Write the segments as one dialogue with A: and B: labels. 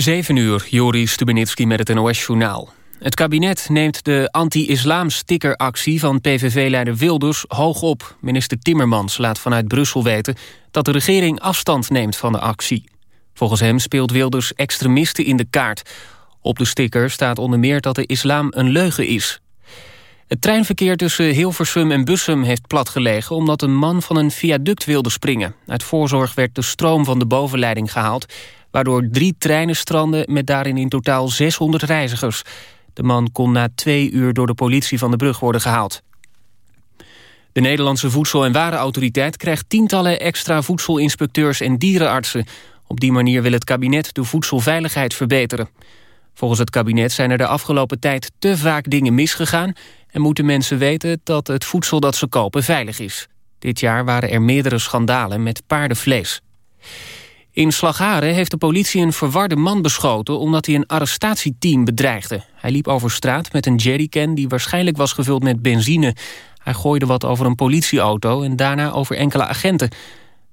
A: 7 uur, Joris Stubenitski met het NOS-journaal. Het kabinet neemt de anti-islam-stickeractie van PVV-leider Wilders hoog op. Minister Timmermans laat vanuit Brussel weten dat de regering afstand neemt van de actie. Volgens hem speelt Wilders extremisten in de kaart. Op de sticker staat onder meer dat de islam een leugen is. Het treinverkeer tussen Hilversum en Bussum heeft platgelegen... omdat een man van een viaduct wilde springen. Uit voorzorg werd de stroom van de bovenleiding gehaald... waardoor drie treinen stranden met daarin in totaal 600 reizigers. De man kon na twee uur door de politie van de brug worden gehaald. De Nederlandse Voedsel- en Warenautoriteit krijgt tientallen extra voedselinspecteurs en dierenartsen. Op die manier wil het kabinet de voedselveiligheid verbeteren. Volgens het kabinet zijn er de afgelopen tijd te vaak dingen misgegaan... en moeten mensen weten dat het voedsel dat ze kopen veilig is. Dit jaar waren er meerdere schandalen met paardenvlees. In Slagharen heeft de politie een verwarde man beschoten... omdat hij een arrestatieteam bedreigde. Hij liep over straat met een jerrycan die waarschijnlijk was gevuld met benzine. Hij gooide wat over een politieauto en daarna over enkele agenten.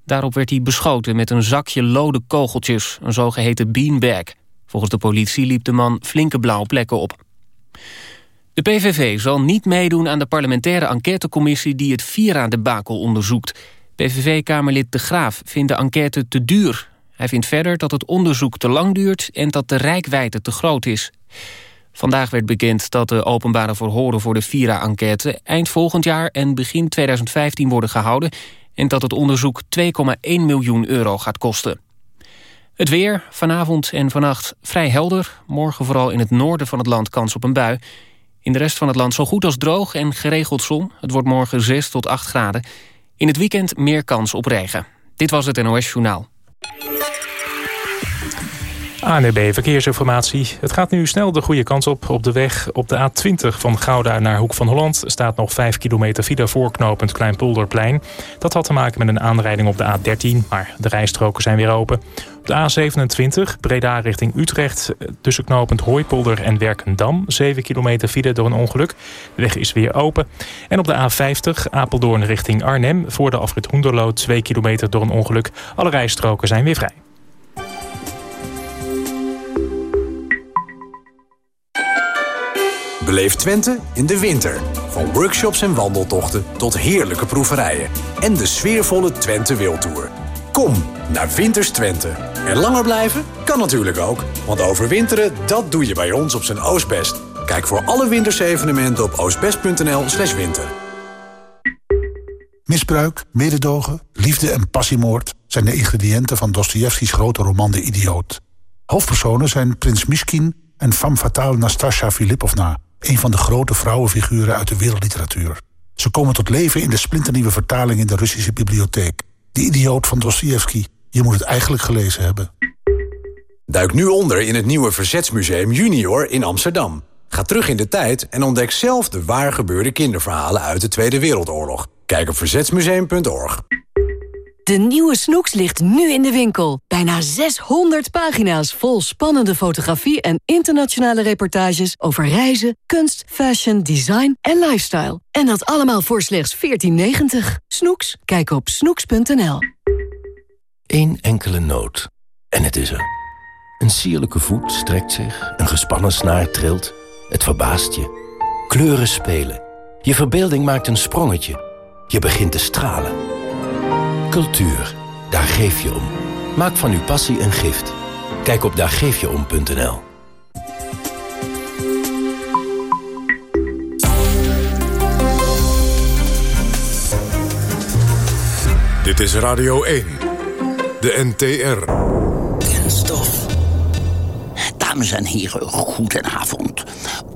A: Daarop werd hij beschoten met een zakje lode kogeltjes, een zogeheten beanbag. Volgens de politie liep de man flinke blauwe plekken op. De PVV zal niet meedoen aan de parlementaire enquêtecommissie... die het Vira-debakel onderzoekt. PVV-kamerlid De Graaf vindt de enquête te duur. Hij vindt verder dat het onderzoek te lang duurt... en dat de rijkwijde te groot is. Vandaag werd bekend dat de openbare verhoren voor de Vira-enquête... eind volgend jaar en begin 2015 worden gehouden... en dat het onderzoek 2,1 miljoen euro gaat kosten. Het weer, vanavond en vannacht vrij helder. Morgen vooral in het noorden van het land kans op een bui. In de rest van het land zo goed als droog en geregeld zon. Het wordt morgen 6 tot 8 graden. In het weekend meer kans op regen. Dit was het NOS Journaal.
B: ANB Verkeersinformatie. Het gaat nu snel de goede kant op. Op de weg op de A20 van Gouda naar Hoek van Holland... staat nog 5 kilometer file voorknopend Kleinpolderplein. Dat had te maken met een aanrijding op de A13, maar de rijstroken zijn weer open. Op de A27 Breda richting Utrecht... tussen knopend Hooipolder en Werkendam... 7 kilometer file door een ongeluk. De weg is weer open. En op de A50 Apeldoorn richting Arnhem... voor de afrit Hoenderloo 2 kilometer door een ongeluk. Alle rijstroken zijn weer vrij.
C: Beleef Twente in de winter. Van workshops en wandeltochten tot heerlijke proeverijen. En de sfeervolle Twente Wildtour. Kom naar Winters Twente. En langer blijven? Kan natuurlijk ook. Want overwinteren, dat doe je bij ons op zijn Oostbest. Kijk voor alle wintersevenementen op oostbest.nl slash winter.
D: Misbruik, mededogen, liefde en passiemoord... zijn de ingrediënten van Dostojevskis grote roman De Idioot. Hoofdpersonen zijn prins Miskin en femme fatale Nastasja Filipovna een van de grote vrouwenfiguren uit de wereldliteratuur. Ze komen tot leven in de splinternieuwe vertaling in de Russische bibliotheek. De idioot van Dostoevsky. Je moet het eigenlijk gelezen hebben.
C: Duik nu onder in het nieuwe Verzetsmuseum Junior in Amsterdam. Ga terug in de tijd en ontdek zelf de waar gebeurde kinderverhalen uit de Tweede Wereldoorlog. Kijk op verzetsmuseum.org.
E: De nieuwe Snoeks ligt nu in de winkel. Bijna 600 pagina's vol spannende fotografie en internationale reportages over reizen, kunst, fashion, design en lifestyle. En dat allemaal voor slechts 14,90. Snoeks? Kijk op snoeks.nl.
F: Eén enkele noot. En het is er. Een sierlijke voet strekt zich, een gespannen snaar trilt. Het verbaast je. Kleuren spelen. Je verbeelding maakt een sprongetje. Je begint te stralen. Cultuur, daar geef je om. Maak van uw passie een gift. Kijk op daargeefjeom.nl
G: Dit is Radio 1, de NTR.
H: Kenstof. Dames en heren, goedenavond.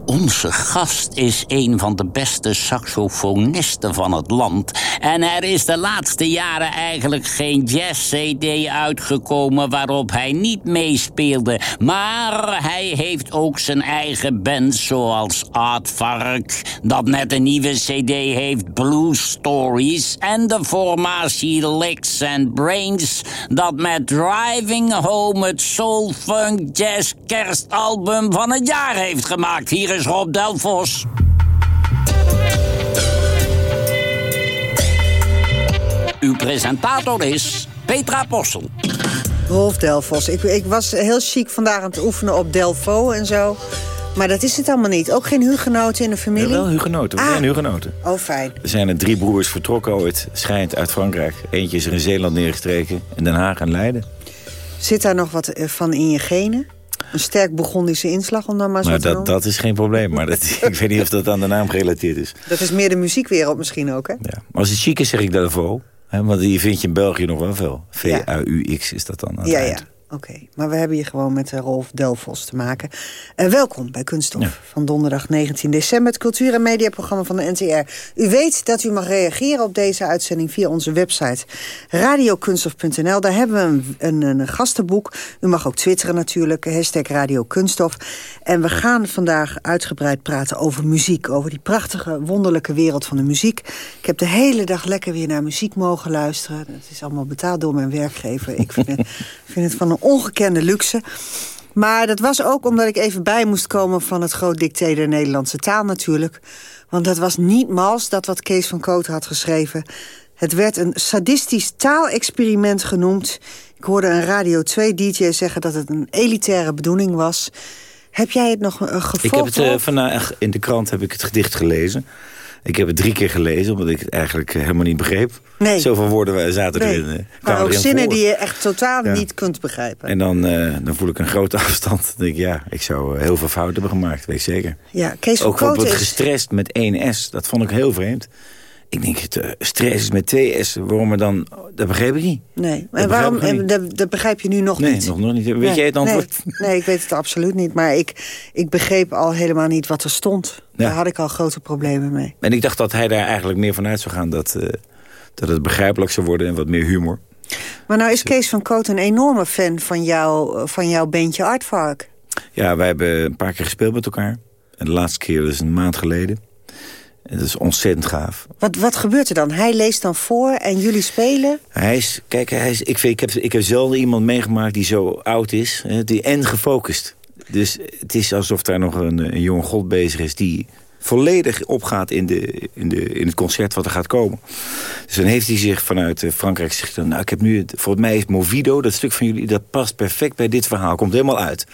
H: Onze gast is een van de beste saxofonisten van het land. En er is de laatste jaren eigenlijk geen jazz-cd uitgekomen waarop hij niet meespeelde. Maar hij heeft ook zijn eigen band, zoals Aardvark, dat net een nieuwe cd heeft, Blue Stories. En de formatie Licks and Brains, dat met Driving Home het Soul Funk Jazz kerstalbum van het jaar heeft gemaakt. Hier is Rob Delfos. Uw presentator is Petra Possel.
I: Rolf Delfos. Ik, ik was heel chic vandaag aan het oefenen op Delfo en zo. Maar dat is het allemaal niet. Ook geen hugenoten in de familie?
J: Ja, wel hugenoten. We
I: Ah.
J: zijn hugenoten.
I: Oh, fijn.
J: Er zijn er drie broers vertrokken ooit, schijnt uit Frankrijk. Eentje is er in Zeeland neergestreken, in Den Haag en Leiden.
I: Zit daar nog wat eh, van in je genen? Een sterk Burgondische inslag, om dan maar zo
J: Maar
I: te
J: dat,
I: noemen?
J: dat is geen probleem. Maar dat, ik weet niet of dat aan de naam gerelateerd is.
I: Dat is meer de muziekwereld misschien ook, hè?
J: Ja. Maar als het chic is, zeg ik Delvaux. Hè, want die vind je in België nog wel veel. V-A-U-X is dat dan aan het
I: Ja, Oké, maar we hebben hier gewoon met eh, Rolf Delfos te maken. Eh, welkom bij Kunststof van donderdag 19 december... het cultuur- en mediaprogramma van de NTR. U weet dat u mag reageren op deze uitzending via onze website radiokunststof.nl. Daar hebben we een, een, een gastenboek. U mag ook twitteren natuurlijk, hashtag Radio Kunststof. En we gaan vandaag uitgebreid praten over muziek... over die prachtige, wonderlijke wereld van de muziek. Ik heb de hele dag lekker weer naar muziek mogen luisteren. Het is allemaal betaald door mijn werkgever. Ik vind het, vind het van een ongekende luxe. Maar dat was ook omdat ik even bij moest komen... van het groot dicté der Nederlandse taal natuurlijk. Want dat was niet mals, dat wat Kees van Kooten had geschreven. Het werd een sadistisch taalexperiment genoemd. Ik hoorde een Radio 2-dj zeggen dat het een elitaire bedoeling was. Heb jij het nog gevolgd?
J: Ik heb het eh, vandaag in de krant heb ik het gedicht gelezen. Ik heb het drie keer gelezen, omdat ik het eigenlijk eh, helemaal niet begreep.
I: Nee.
J: Zoveel woorden zaten
I: Nee,
J: erin.
I: maar ook zinnen
J: voor.
I: die je echt totaal
J: Ja.
I: niet kunt begrijpen.
J: En dan, eh, dan voel ik een grote afstand. Dan denk ik, ja, ik zou eh, heel veel fouten hebben gemaakt, weet ik zeker.
I: Ja, Kees
J: Ook op het
I: is...
J: gestrest met één S. Dat vond ik heel vreemd. Ik denk, het, eh, stress is met twee S. Waarom er dan... Dat begreep ik niet.
I: Nee,
J: Dat
I: en waarom,
J: begrijp
I: en dat, dat begrijp je nu nog
J: Nee,
I: niet?
J: nog, nog niet. Weet
I: Nee,
J: jij het antwoord?
I: Nee, nee, ik weet het absoluut niet. Maar ik, ik begreep al helemaal niet wat er stond.
J: Ja.
I: Daar had ik al grote problemen mee.
J: En ik dacht dat hij daar eigenlijk meer van uit zou gaan. Dat, eh, dat het begrijpelijk zou worden en wat meer humor.
I: Maar nou is Kees van Koot een enorme fan van, jou, van jouw bandje Artvark.
J: Ja, wij hebben een paar keer gespeeld met elkaar. En de laatste keer, dat is een maand geleden. Dat is ontzettend gaaf.
I: Wat, wat gebeurt er dan? Hij leest dan voor en jullie spelen?
J: Hij is, kijk, hij is, ik, vind, ik, heb, ik heb zelden iemand meegemaakt die zo oud is. Hè, die, en gefocust. Dus het is alsof daar nog een, een jonge god bezig is... die volledig opgaat in, de, in, de, in het concert wat er gaat komen. Dus dan heeft hij zich vanuit eh, Frankrijk gezegd... nou, ik heb nu, volgens mij is Movido, dat stuk van jullie... dat past perfect bij dit verhaal, komt helemaal uit.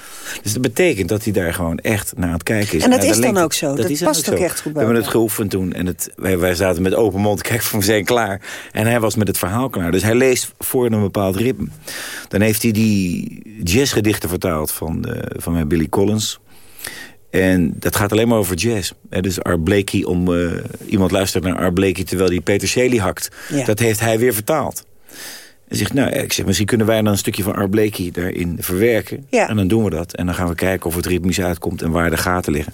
J: Dus dat betekent dat hij daar gewoon echt naar aan het kijken is.
I: En dat is dan ook zo. Dat
J: is
I: past ook echt goed bij
J: We hebben het geoefend toen en het, wij, wij zaten met open mond... kijk, we zijn klaar. En hij was met het verhaal klaar. Dus hij leest voor een bepaald ritme. Dan heeft hij die jazzgedichten vertaald van, eh, van mij Billy Collins... En dat gaat alleen maar over jazz. Dus Art Blakey, om, eh, iemand luistert naar Art Blakey terwijl hij peterselie hakt.
I: Ja.
J: Dat heeft hij weer vertaald. En zegt, nou, ik zeg, misschien kunnen wij dan een stukje van Art Blakey daarin verwerken.
I: Ja.
J: En dan doen we dat. En dan gaan we kijken of het ritmisch uitkomt en waar de gaten liggen.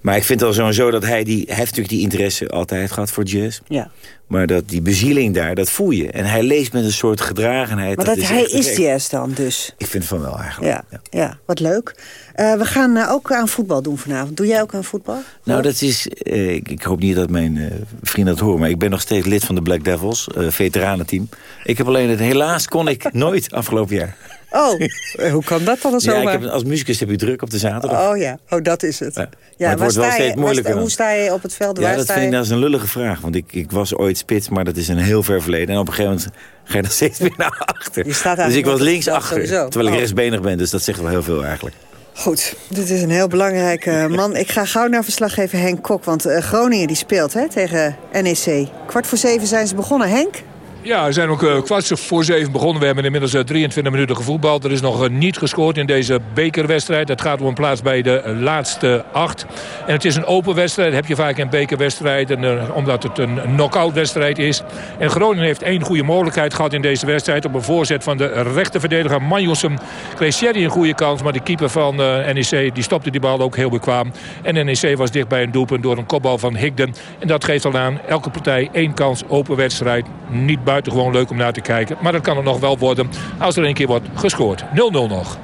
J: Maar ik vind al sowieso dat hij die... Hij heeft natuurlijk die interesse altijd gehad voor jazz.
I: Ja.
J: Maar dat die bezieling daar, dat voel je. En hij leest met een soort gedragenheid.
I: Maar dat,
J: is
I: hij is jazz dan dus.
J: Ik vind van wel eigenlijk.
I: Ja, ja. wat leuk. Eh, we gaan eh, ook aan voetbal doen vanavond. Doe jij ook aan voetbal?
J: Nou, dat is. eh, ik, ik hoop niet dat mijn vrienden dat horen, maar ik ben nog steeds lid van de Black Devils, veteranenteam. Ik heb alleen het. Helaas kon ik nooit afgelopen jaar.
I: Oh, eh, hoe kan dat dan
J: Ja,
I: zomaar?
J: ik heb, als muzikus heb je druk op de zaterdag.
I: Oh ja, oh, dat is het.
J: Ja.
I: Ja,
J: Maar het wordt wel steeds moeilijker.
I: Hoe sta je op het veld?
J: Ja,
I: waar
J: dat
I: sta
J: vind ik nou eens een lullige vraag. Want ik, ik was ooit spits, maar dat is een heel ver verleden. En op een gegeven moment ga je dan steeds weer naar achter.
I: Je staat
J: dus ik was links achter. Terwijl ik
I: Oh.
J: rechtsbenig ben, dus dat zegt wel heel veel eigenlijk.
I: Goed, dit is een heel belangrijke man. Ik ga gauw naar verslaggever Henk Kok. Want eh, Groningen die speelt hè, tegen NEC. Kwart voor zeven zijn ze begonnen. Henk?
K: Ja, we zijn ook eh, kwart voor zeven begonnen. We hebben inmiddels eh, 23 minuten gevoetbald. Er is nog eh, niet gescoord in deze bekerwedstrijd. Het gaat om een plaats bij de eh, laatste acht. En het is een open wedstrijd. Dat heb je vaak in een bekerwedstrijd. En, eh, omdat het een knock-out wedstrijd is. En Groningen heeft één goede mogelijkheid gehad in deze wedstrijd. Op een voorzet van de rechterverdediger Manjosem. Kreeg Sherry een goede kans. Maar de keeper van eh, NEC die stopte die bal ook heel bekwaam. En NEC was dicht bij een doelpunt door een kopbal van Higden. En dat geeft al aan elke partij één kans open wedstrijd. Niet buitengewoon leuk om naar te kijken. Maar dat kan er nog wel worden als er een keer wordt gescoord. 0-0 nog.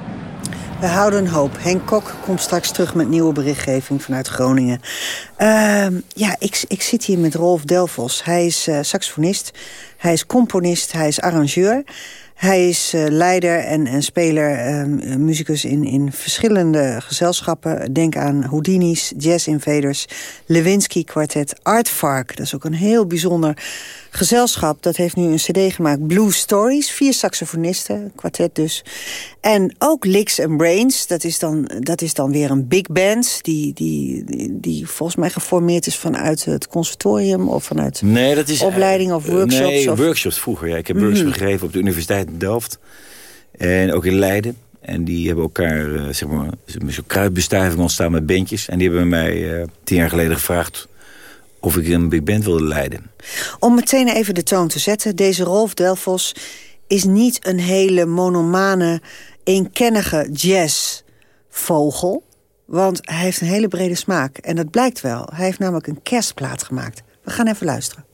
I: We houden hoop. Henk Kok komt straks terug met nieuwe berichtgeving vanuit Groningen. Ehm, ja, ik, ik zit hier met Rolf Delvos. Hij is eh, saxofonist, hij is componist, hij is arrangeur.
L: Hij is uh, leider en, en speler, uh, muzikus in, in verschillende gezelschappen. Denk aan Houdini's, Jazz Invaders, Lewinsky Quartet, Art Fark. Dat is ook een heel bijzonder gezelschap. Dat heeft nu een cd gemaakt, Blue Stories. Vier saxofonisten, kwartet dus. En ook Licks and Brains, dat is dan, dat is dan weer een big band... Die, die, die, volgens mij geformeerd is vanuit het conservatorium... of vanuit
J: nee, dat is,
L: opleiding of workshops.
J: Nee,
L: of...
J: workshops vroeger. Ja. Ik heb workshops mm gegeven op de Universiteit Delft. En ook in Leiden. En die hebben elkaar, uh, zeg maar, zo'n kruidbestuiving ontstaan met bandjes. En die hebben mij uh, tien jaar geleden gevraagd of ik een big band wilde leiden.
L: Om meteen even de toon te zetten. Deze Rolf Delfos is niet een hele monomane, eenkennige jazzvogel. Want hij heeft een hele brede smaak. En dat blijkt wel. Hij heeft namelijk een kerstplaat gemaakt. We gaan even luisteren.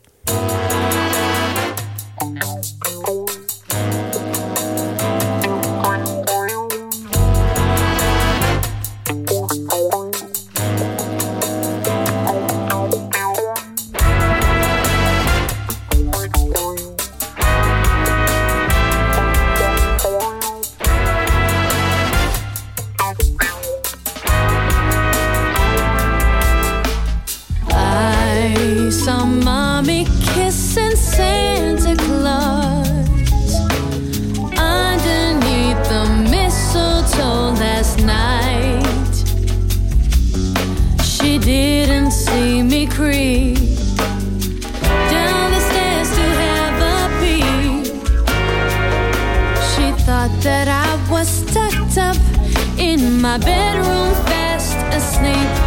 L: my bedroom fast asleep.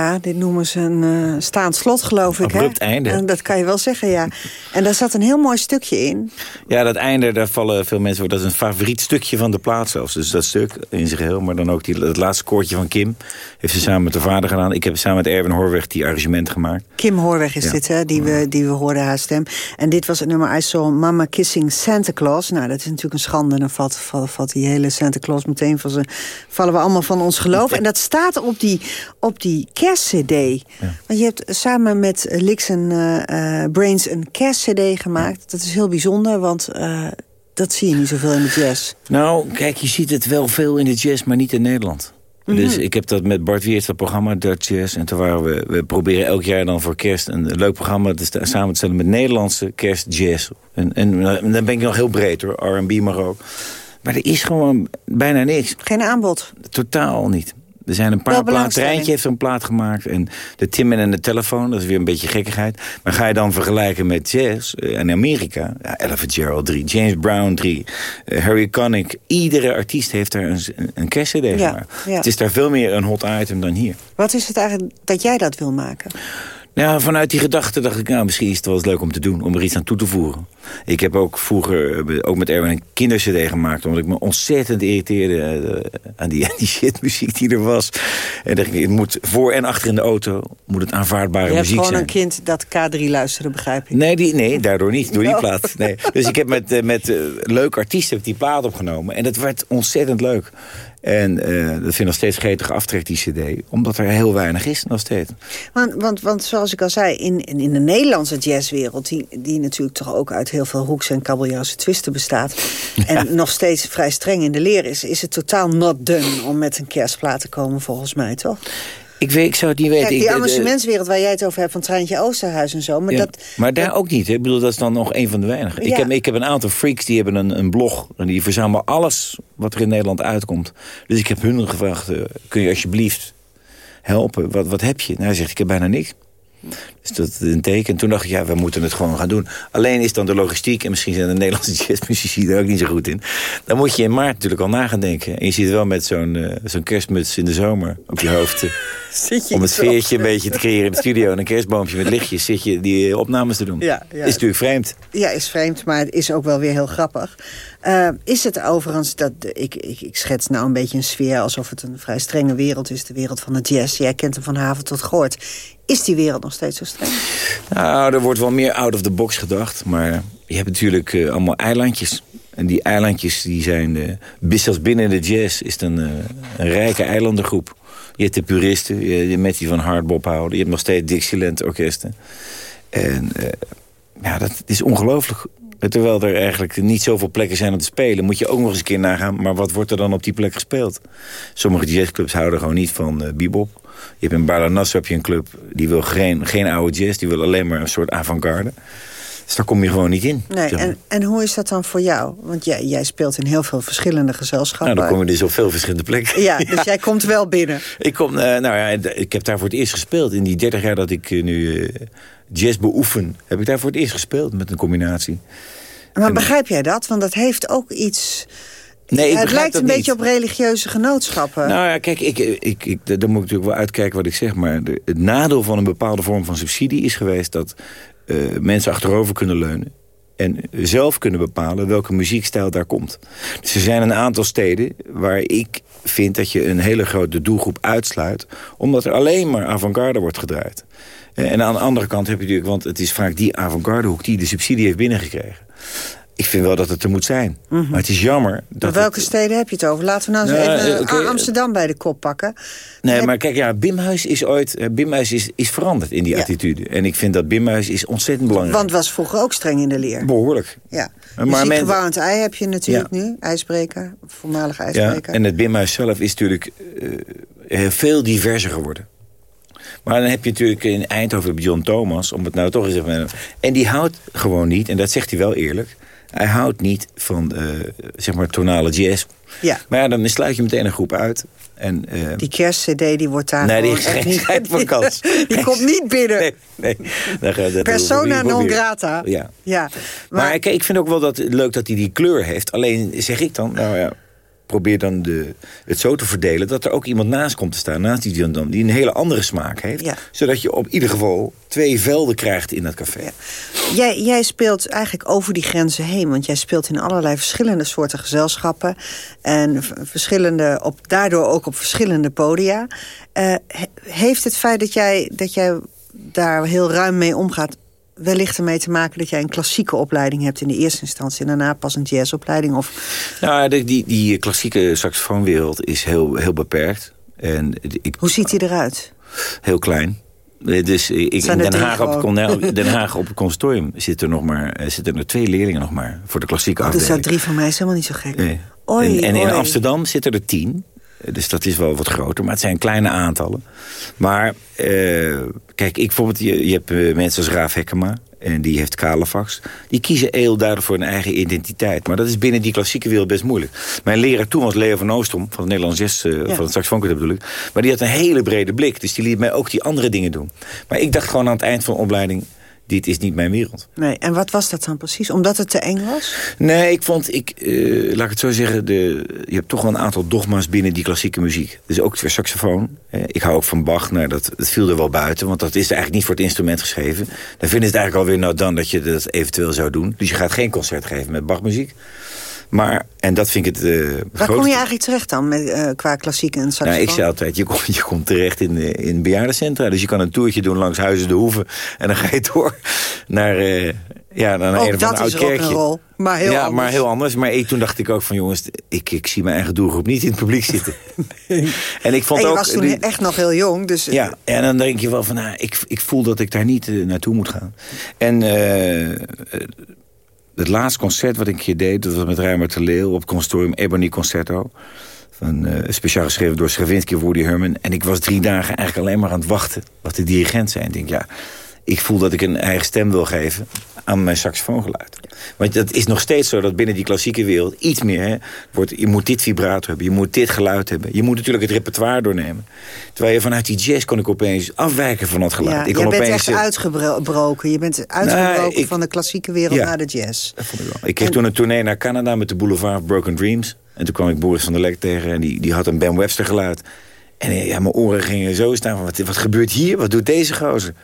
L: Ja, dit noemen ze een uh, staand slot, geloof ik.
J: Abrupt hè? einde.
L: En dat kan je wel zeggen, ja. En daar zat een heel mooi stukje in.
J: Ja, dat einde, daar vallen veel mensen voor. Dat is een favoriet stukje van de plaat zelfs. Dus dat stuk in zich heel. Maar dan ook die, het laatste koortje van Kim. Heeft ze samen met de vader gedaan. Ik heb samen met Erwin Hoorweg die arrangement gemaakt.
L: Kim Hoorweg is dit, hè, die we, die we hoorden haar stem. En dit was het nummer I Saw Mama Kissing Santa Claus. Nou, dat is natuurlijk een schande. Dan valt, valt, valt die hele Santa Claus meteen van ze. Vallen we allemaal van ons geloof. En dat staat op die, op die kerstcd. Ja. Want je hebt samen met Lix en uh, Brains een kerstcd gemaakt. Dat is heel bijzonder, want uh, dat zie je niet zoveel in de jazz.
J: Nou, kijk, je ziet het wel veel in de jazz, maar niet in Nederland. -hmm. Dus ik heb dat met Bart Weert, dat programma Dutch Jazz. En toen waren we, we proberen elk jaar dan voor kerst een leuk programma te samen te stellen met Nederlandse kerstjazz. En, en, en dan ben ik nog heel breed hoor, R&B maar ook. Maar er is gewoon bijna niks.
L: Geen aanbod?
J: Totaal niet. Er zijn een paar plaat. Treintje heeft een plaat gemaakt. En de Timmen en de telefoon, dat is weer een beetje gekkigheid. Maar ga je dan vergelijken met jazz uh, in Amerika... Ja, Ella Fitzgerald 3, James Brown 3, uh, Harry Connick. Iedere artiest heeft daar een, een kerstcd ja. Ja. Het is daar veel meer een hot item dan hier.
I: Wat is het eigenlijk dat jij dat wil maken?
J: Ja, vanuit die gedachte dacht ik, nou, misschien is het wel eens leuk om te doen. Om er iets aan toe te voegen. Ik heb ook vroeger, eh, ook met Erwin, een kindercd gemaakt. Omdat ik me ontzettend irriteerde uh, aan, die, aan die shitmuziek die er was. En dacht ik, het moet voor en achter in de auto moet het aanvaardbare muziek zijn.
I: Je hebt gewoon een kind dat K3 luisterde, begrijp ik?
J: Nee, die, nee daardoor niet, door die plaat. Nee. Dus ik heb met, uh, met leuke artiesten die plaat opgenomen. En het werd ontzettend leuk. En uh, dat vind ik nog steeds gretig aftrek, die cd. Omdat er heel weinig is, nog steeds.
I: Want, want, want zoals ik al zei, in, in de Nederlandse jazzwereld... Die, die natuurlijk toch ook uit heel veel hoeks en kabeljauwse twisten bestaat... en nog steeds vrij streng in de leer is... is het totaal not done om met een kerstplaat te komen, volgens mij, toch?
J: Ik, weet, ik zou het niet weten.
I: Kijk, die amusementswereld waar jij het over hebt, van Treintje Oosterhuis en zo. Maar, dat,
J: maar daar ook niet. Hè? Ik bedoel, dat is dan nog een van de weinigen. Ik, heb, ik heb een aantal freaks, die hebben een, een blog. En die verzamelen alles wat er in Nederland uitkomt. Dus ik heb hun gevraagd, uh, kun je alsjeblieft helpen? Wat, wat heb je? Nou, hij zegt, ik heb bijna niks. Dus dat is een teken. En toen dacht ik, ja, we moeten het gewoon gaan doen. Alleen is dan de logistiek, en misschien zijn de Nederlandse jazzmuzici er ook niet zo goed in. Dan moet je in maart natuurlijk al na gaan denken. En je zit wel met zo'n uh, zo'n kerstmuts in de zomer op je hoofd.
I: zit je
J: om het sfeertje een beetje te creëren in de studio. En een kerstboompje met lichtjes zit je die opnames te doen. Ja, ja. Is natuurlijk vreemd.
I: Ja, is vreemd, maar het is ook wel weer heel grappig. Uh, is het overigens, dat, ik, ik, ik, schets nou een beetje een sfeer... alsof het een vrij strenge wereld is, de wereld van het jazz. Jij kent hem van haven tot goort. Is die wereld nog steeds zo streng?
J: Nou, er wordt wel meer out of the box gedacht. Maar je hebt natuurlijk uh, allemaal eilandjes. En die eilandjes die zijn, uh, zelfs binnen de jazz... is het een, uh, een rijke eilandengroep. Je hebt de puristen, je, met die van hardbop houden. Je hebt nog steeds Dixieland orkesten. En ja, dat is ongelooflijk Terwijl er eigenlijk niet zoveel plekken zijn om te spelen... moet je ook nog eens een keer nagaan... maar wat wordt er dan op die plek gespeeld? Sommige jazzclubs houden gewoon niet van bebop. Je hebt in Balanassa heb je een club... die wil geen, geen oude jazz, die wil alleen maar een soort avant-garde. Dus daar kom je gewoon niet in.
I: Nee, en, en hoe is dat dan voor jou? Want jij, jij speelt in heel veel verschillende gezelschappen.
J: Nou, dan kom je dus op veel verschillende plekken.
I: Ja, dus jij komt wel binnen.
J: Ik, kom, uh, nou ja, ik heb daar voor het eerst gespeeld. In die 30 jaar dat ik uh, nu jazz beoefen... heb ik daar voor het eerst gespeeld met een combinatie.
I: Maar begrijp jij dat? Want dat heeft ook iets...
J: Nee,
I: het lijkt een beetje op religieuze genootschappen.
J: Nou ja, kijk, ik, ik, ik, daar moet ik natuurlijk wel uitkijken wat ik zeg. Maar de, het nadeel van een bepaalde vorm van subsidie is geweest... dat uh, mensen achterover kunnen leunen. En zelf kunnen bepalen welke muziekstijl daar komt. Dus er zijn een aantal steden waar ik vind dat je een hele grote doelgroep uitsluit. Omdat er alleen maar avant-garde wordt gedraaid. Eh, en aan de andere kant heb je natuurlijk, want het is vaak die avant-garde hoek die de subsidie heeft binnengekregen. Ik vind wel dat het er moet zijn. Mhm. Maar het is jammer. Dat
I: welke steden heb je het over? Laten we nou eens even Amsterdam bij de kop pakken.
J: Nee, maar kijk, ja, Bimhuis is ooit... Eh, Bimhuis is, is veranderd in die attitude. En ik vind dat Bimhuis is ontzettend belangrijk.
I: Want was vroeger ook streng in de leer.
J: Behoorlijk.
I: Ja. Maar men... ei heb je natuurlijk nu. IJsbreker, voormalig ijsbreker.
J: Ja, en het Bimhuis zelf is natuurlijk uh, veel diverser geworden. Maar dan heb je natuurlijk in Eindhoven John Thomas, om het nou toch eens zeggen. En die houdt gewoon niet, en dat zegt hij wel eerlijk... hij houdt niet van, uh, zeg maar, tonale jazz.
I: Ja.
J: Maar ja, dan sluit je meteen een groep uit. En, uh,
I: die kerstcd die wordt daar
J: nee, die is geen niet, van kans.
I: die komt niet binnen.
J: Nee, nee. Dat,
I: Persona non grata.
J: Ja.
I: ja
J: maar, maar ik vind ook wel dat, leuk dat hij die kleur heeft. Alleen zeg ik dan, nou ja probeer dan de, het zo te verdelen... dat er ook iemand naast komt te staan, naast die die een hele andere smaak heeft. Zodat je op ieder geval twee velden krijgt in dat café.
I: Jij, jij speelt eigenlijk over die grenzen heen. Want jij speelt in allerlei verschillende soorten gezelschappen. En verschillende op, daardoor ook op verschillende podia. Uh, heeft het feit dat jij, dat jij daar heel ruim mee omgaat wellicht ermee te maken dat jij een klassieke opleiding hebt in de eerste instantie... en daarna pas een jazzopleiding? Of...
J: Nou, die, die, die klassieke saxofoonwereld is heel, heel beperkt. En ik,
I: Hoe ziet hij eruit?
J: Heel klein. Dus ik, in Den Haag, op, Den Haag op het consortium zitten er nog maar eh, zitten er twee leerlingen nog maar voor de klassieke afdeling.
I: Dus drie van mij is helemaal niet zo gek.
J: Nee. en, en in Amsterdam zitten er tien. Dus dat is wel wat groter, maar het zijn kleine aantallen. Maar uh, kijk, ik bijvoorbeeld, je, je hebt uh, mensen als Raaf Hekkema. en die heeft Kalefax. Die kiezen heel duidelijk voor hun eigen identiteit. Maar dat is binnen die klassieke wereld best moeilijk. Mijn leraar toen was Leo van Oostrom, van het Nederlands Jazz, uh, van het saxofoonkwartet bedoel ik. Maar die had een hele brede blik, dus die liet mij ook die andere dingen doen. Maar ik dacht gewoon aan het eind van de opleiding dit is niet mijn wereld.
I: Nee, en wat was dat dan precies? Omdat het te eng was?
J: Nee, ik vond, ik, uh, laat ik het zo zeggen... De, je hebt toch wel een aantal dogma's binnen die klassieke muziek. Dus ook voor saxofoon. Ik hou ook van Bach, nou, dat, dat viel er wel buiten... want dat is eigenlijk niet voor het instrument geschreven. Dan vinden ze het eigenlijk alweer nou dan dat je dat eventueel zou doen. Dus je gaat geen concert geven met Bachmuziek. Maar, en dat vind ik het uh,
I: Waar kom je eigenlijk terecht dan, met, uh, qua klassiek en saxofoon?
J: Nou, ik zei altijd, je komt, je komt terecht in, uh, in bejaardencentra. Dus je kan een toertje doen langs Huizen de Hoeven. En dan ga je door naar, ja, naar
I: ook
J: een
I: dat
J: oud
I: is
J: kerkje.
I: Een rol, maar heel
J: ja,
I: anders.
J: maar heel anders. Maar ik, toen dacht ik ook van, jongens, ik, ik zie mijn eigen doelgroep niet in het publiek zitten.
I: nee.
J: En ik vond
I: en je
J: ook...
I: was toen echt nog heel jong, dus...
J: Ja, en dan denk je wel van, nou, ik, ik voel dat ik daar niet naartoe moet gaan. En het laatste concert wat ik keer deed... dat was met Ruimer te Leeuw op het conservatorium Ebony Concerto. Van, uh, speciaal geschreven door Stravinsky en Woody Herman. En ik was drie dagen eigenlijk alleen maar aan het wachten... wat de dirigent zei. En ik denk, ja, ik voel dat ik een eigen stem wil geven aan mijn saxofoongeluid. Want dat is nog steeds zo dat binnen die klassieke wereld iets meer... Hè, wordt, je moet dit vibrato hebben, je moet dit geluid hebben. Je moet natuurlijk het repertoire doornemen. Terwijl je vanuit die jazz kon ik opeens afwijken van dat geluid.
I: Ja,
J: ik kon
I: je bent
J: opeens,
I: echt uitgebroken. Je bent uitgebroken nou, ik, van de klassieke wereld
J: ja,
I: naar de jazz.
J: Dat vond ik wel. Ik kreeg en, toen een tournee naar Canada met de Boulevard of Broken Dreams. En toen kwam ik Boris van der Lek tegen en die, die had een Ben Webster geluid. En ja, mijn oren gingen zo staan van, wat, wat gebeurt hier? Wat doet deze gozer?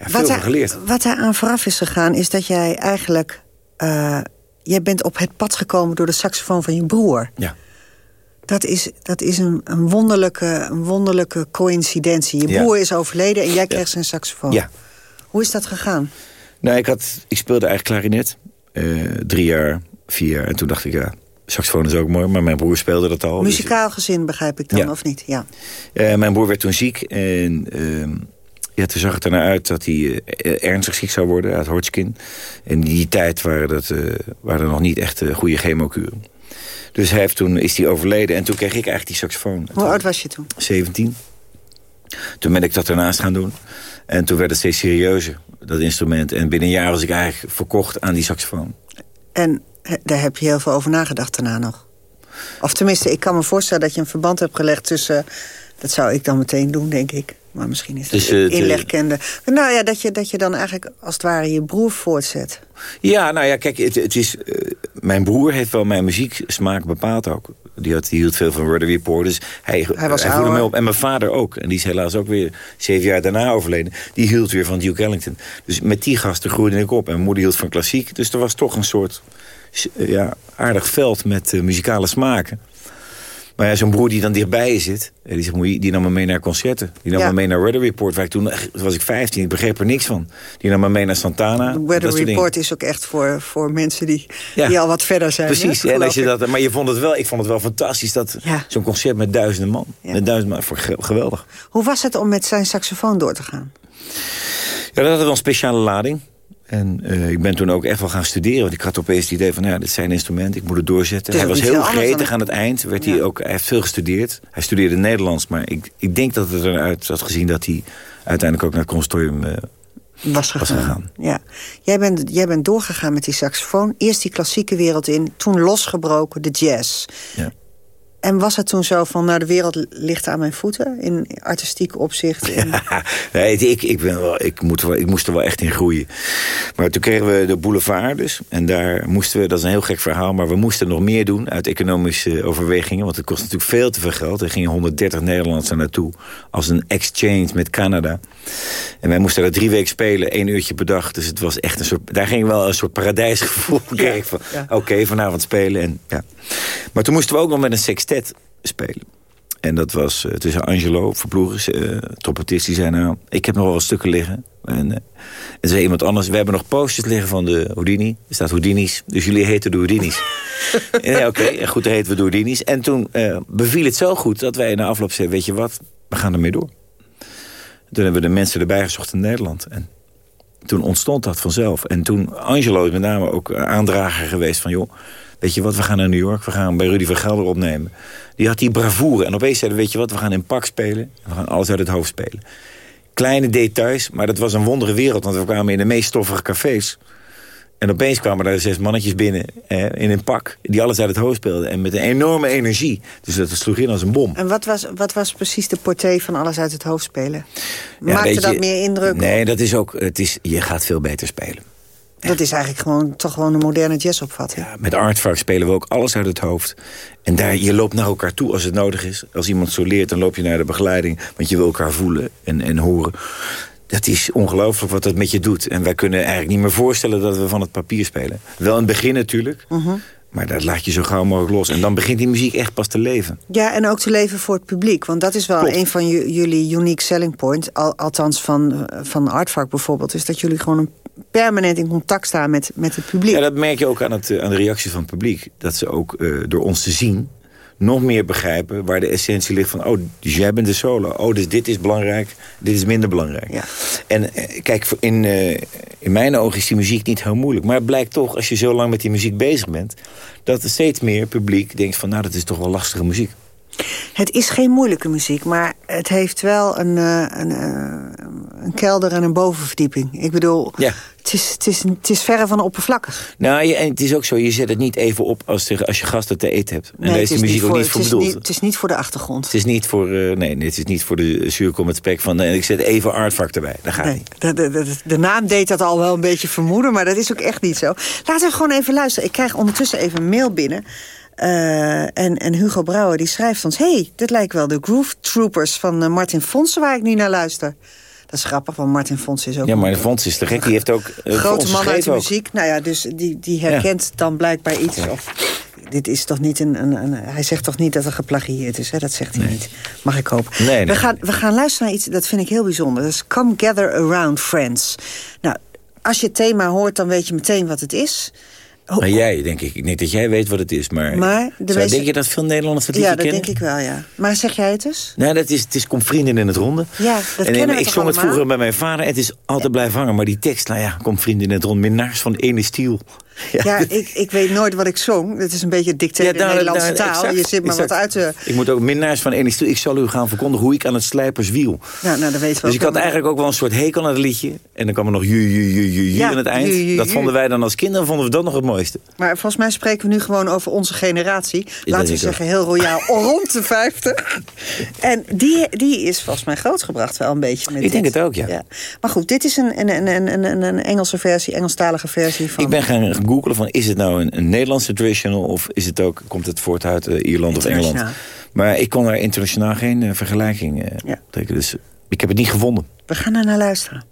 J: Veel
I: wat, er,
J: geleerd.
I: wat daar aan vooraf is gegaan, is dat jij eigenlijk... Uh, jij bent op het pad gekomen door de saxofoon van je broer.
J: Ja.
I: Dat is, dat is een, een, wonderlijke, een wonderlijke coïncidentie. Je broer ja. is overleden en jij kreeg zijn saxofoon.
J: Ja.
I: Hoe is dat gegaan?
J: Nou, ik, had, ik speelde eigenlijk klarinet. Uh, drie jaar, vier jaar. En toen dacht ik, ja, saxofoon is ook mooi. Maar mijn broer speelde dat al.
I: Muzikaal dus, gezin, begrijp ik dan, ja. of niet? Ja.
J: Uh, mijn broer werd toen ziek. En uh, ja, toen zag het ernaar uit dat hij uh, ernstig ziek zou worden. Uit Hodgkin. En in die tijd waren, dat, waren er nog niet echt goede chemokuren. Dus hij heeft toen, is hij overleden. En toen kreeg ik eigenlijk die saxofoon.
I: Hoe oud was je toen?
J: 17. Toen ben ik dat ernaast gaan doen. En toen werd het steeds serieuzer, dat instrument. En binnen een jaar was ik eigenlijk verkocht aan die saxofoon.
I: En daar heb je heel veel over nagedacht daarna nog? Of tenminste, ik kan me voorstellen dat je een verband hebt gelegd tussen... dat zou ik dan meteen doen, denk ik. Maar misschien is dat dus, uh, inlegkende. Nou ja, dat je, dat je dan eigenlijk als het ware je broer voortzet.
J: Ja, nou ja, kijk, het, het is, uh, mijn broer heeft wel mijn muzieksmaak bepaald ook. Die, had, die hield veel van Weather Report, dus hij,
I: hij, was
J: hij voelde me op. En mijn vader ook. En die is helaas ook weer zeven jaar daarna overleden. Die hield weer van Duke Ellington. Dus met die gasten groeide ik op. En mijn moeder hield van klassiek. Dus er was toch een soort ja, aardig veld met uh, muzikale smaken. Maar ja, zo'n broer die dan dichtbij je zit... die, zegt, die nam me mee naar concerten. Die nam
I: Ja.
J: me mee naar Weather Report. Waar ik toen toen was ik 15, ik begreep er niks van. Die nam me mee naar Santana.
I: De Weather Report is ook echt voor, voor mensen die,
J: Ja.
I: die al wat verder zijn.
J: Precies,
I: hè,
J: en als je dat, maar je vond het wel, ik vond het wel fantastisch... dat zo'n concert met duizenden man. Met duizenden man, voor ge- geweldig.
I: Hoe was het om met zijn saxofoon door te gaan?
J: Ja, dat had wel een speciale lading. En eh, ik ben toen ook echt wel gaan studeren. Want ik had opeens het idee van, nou ja, dit zijn instrument. Ik moet het doorzetten. Hij was heel gretig aan het eind. Werd hij, ook, hij heeft veel gestudeerd. Hij studeerde Nederlands. Maar ik, ik denk dat het eruit had gezien dat hij uiteindelijk ook naar het consortium... eh,
I: Was gegaan.
J: gegaan.
I: Ja. Jij, bent, jij bent doorgegaan met die saxofoon. Eerst die klassieke wereld in, toen losgebroken, de jazz.
J: Ja.
I: En was het toen zo van, nou de wereld ligt aan mijn voeten... in artistiek opzicht? En...
J: nee, ik, ik, ben wel, ik, moet wel, ik moest er wel echt in groeien. Maar toen kregen we de boulevard dus. En daar moesten we, dat is een heel gek verhaal... maar we moesten nog meer doen uit economische overwegingen. Want het kost natuurlijk veel te veel geld. Er gingen 130 Nederlanders er naartoe. Als een exchange met Canada. En wij moesten daar drie weken spelen, één uurtje per dag. Dus het was echt een soort... Daar ging wel een soort paradijsgevoel. van,
I: ja.
J: Oké, vanavond spelen. En, ja. Maar toen moesten we ook nog met een spelen. En dat was uh, tussen Angelo, Verploegers, uh, trompetist, die zei nou... ik heb nog wel stukken liggen. En, uh, en zei iemand anders, we hebben nog posters liggen van de Houdini. Er staat Houdini's, dus jullie heten de Houdini's. en ja, oké, okay, goed, dan heten we de Houdini's. En toen beviel het zo goed dat wij na afloop zeiden... weet je wat, we gaan ermee door. Toen hebben we de mensen erbij gezocht in Nederland. En toen ontstond dat vanzelf. En toen, Angelo is met name ook aandrager geweest van... joh, weet je wat, we gaan naar New York, we gaan bij Rudy van Gelder opnemen. Die had die bravoure. En opeens zeiden, weet je wat, we gaan in pak spelen. En we gaan alles uit het hoofd spelen. kleine details. Maar dat was een wondere wereld, want we kwamen in de meest stoffige cafés. En opeens kwamen daar zes mannetjes binnen in een pak... die alles uit het hoofd speelden en met een enorme energie. Dus dat sloeg in als een bom.
I: En wat was, wat was precies de portée van alles uit het hoofd spelen? Maakte dat meer indruk?
J: Nee, dat is ook, het is, je gaat veel beter spelen.
I: Dat is eigenlijk gewoon, toch gewoon een moderne jazzopvatting.
J: Ja, met Artvark spelen we ook alles uit het hoofd. En daar, je loopt naar elkaar toe als het nodig is. Als iemand zo leert, dan loop je naar de begeleiding. Want je wil elkaar voelen en, en horen. Dat is ongelooflijk wat dat met je doet. En wij kunnen eigenlijk niet meer voorstellen dat we van het papier spelen. Wel in het begin natuurlijk. Mhm. Maar dat laat je zo gauw mogelijk los. En dan begint die muziek echt pas te leven.
I: Ja, en ook te leven voor het publiek. Want dat is wel een van jullie unique selling points. Al, althans van, van Artvark bijvoorbeeld. Is dat jullie gewoon een permanent in contact staan met, met het publiek.
J: Ja, dat merk je ook aan, het, aan de reacties van het publiek. Dat ze ook uh, door ons te zien nog meer begrijpen waar de essentie ligt van... oh, dus jij bent de solo. Oh, dus dit is belangrijk, dit is minder belangrijk. Ja. En eh, kijk, in, uh, in mijn ogen is die muziek niet heel moeilijk. Maar het blijkt toch, als je zo lang met die muziek bezig bent... dat er steeds meer publiek denkt van... nou, dat is toch wel lastige muziek.
I: Het is geen moeilijke muziek, maar het heeft wel een, uh, een, een kelder en een bovenverdieping. Ik bedoel, ja. het, is, het, is, het is verre van oppervlakkig.
J: Nou, en het is ook zo, je zet het niet even op als, als je gasten te eten hebt. En daar is de muziek ook niet voor bedoeld. Niet,
I: het is niet voor de achtergrond.
J: Het is niet voor, uh, nee, het is niet voor de zuurkom met spek van... Nee, ik zet even artvak erbij, dat gaat niet.
I: De, de, de, de, naam deed dat al wel een beetje vermoeden, maar dat is ook echt niet zo. Laten we gewoon even luisteren. Ik krijg ondertussen even een mail binnen... Uh, en, en Hugo Brouwer die schrijft ons... hey, dit lijkt wel de Groove Troopers van uh, Martin Fonsen waar ik nu naar luister. Dat is grappig, want Martin Fons is ook...
J: Ja, Martin Fons is te gek. Die heeft ook...
I: Uh, grote man uit de muziek. Nou ja, dus die, die herkent dan blijkbaar iets. Of, dit is toch niet een, een, een, Hij zegt toch niet dat er geplagieerd is, hè? Dat zegt hij niet. Mag ik hopen. Nee, nee. We, gaan, we gaan luisteren naar iets, dat vind ik heel bijzonder. Dat is Come Gather Around Friends. Nou, als je het thema hoort, dan weet je meteen wat het is...
J: Maar jij, denk ik. Niet dat jij weet wat het is, maar... maar de Denk je dat veel Nederlanders het
I: liedje
J: kennen?
I: Ja, dat denk ik wel, ja. Maar zeg jij het dus?
J: Nee, dat is, het is Kom Vrienden in het Ronde.
I: Ja, dat en,
J: en ik zong het vroeger bij mijn vader. Het is altijd blijven hangen. Maar die tekst, nou ja, Kom Vrienden in het Ronde. Minnaars van ene stiel.
I: Ja, ik, ik weet nooit wat ik zong. Het is een beetje dictaat ja, in de Nederlandse taal. je zit maar wat uit te...
J: Ik moet ook minnaars van ene stiel. Ik zal u gaan verkondigen hoe ik aan het slijpers wiel.
I: Ja, nou, dat weten we
J: Dus ik had eigenlijk ook wel een soort hekel aan het liedje. En dan kwam er nog ju, ju, ju, ju, ju aan het eind. dat vonden wij dan als kinderen vonden we dat nog het mooiste.
I: Maar volgens mij spreken we nu gewoon over onze generatie. Laten we zeggen heel royaal rond de 50. En die, die is volgens mij grootgebracht wel een beetje. Met
J: ik denk het ook, ja.
I: Maar goed, dit is een, een, een, een, een Engelse versie, Engelstalige versie van...
J: Ik ben gaan googlen van is het nou een, een Nederlandse traditional... of is het ook, komt het voort uit uh, Ierland of Engeland? Maar ik kon er internationaal geen uh, vergelijking uh, ja. trekken. Dus ik heb het niet gevonden.
I: We gaan er naar luisteren.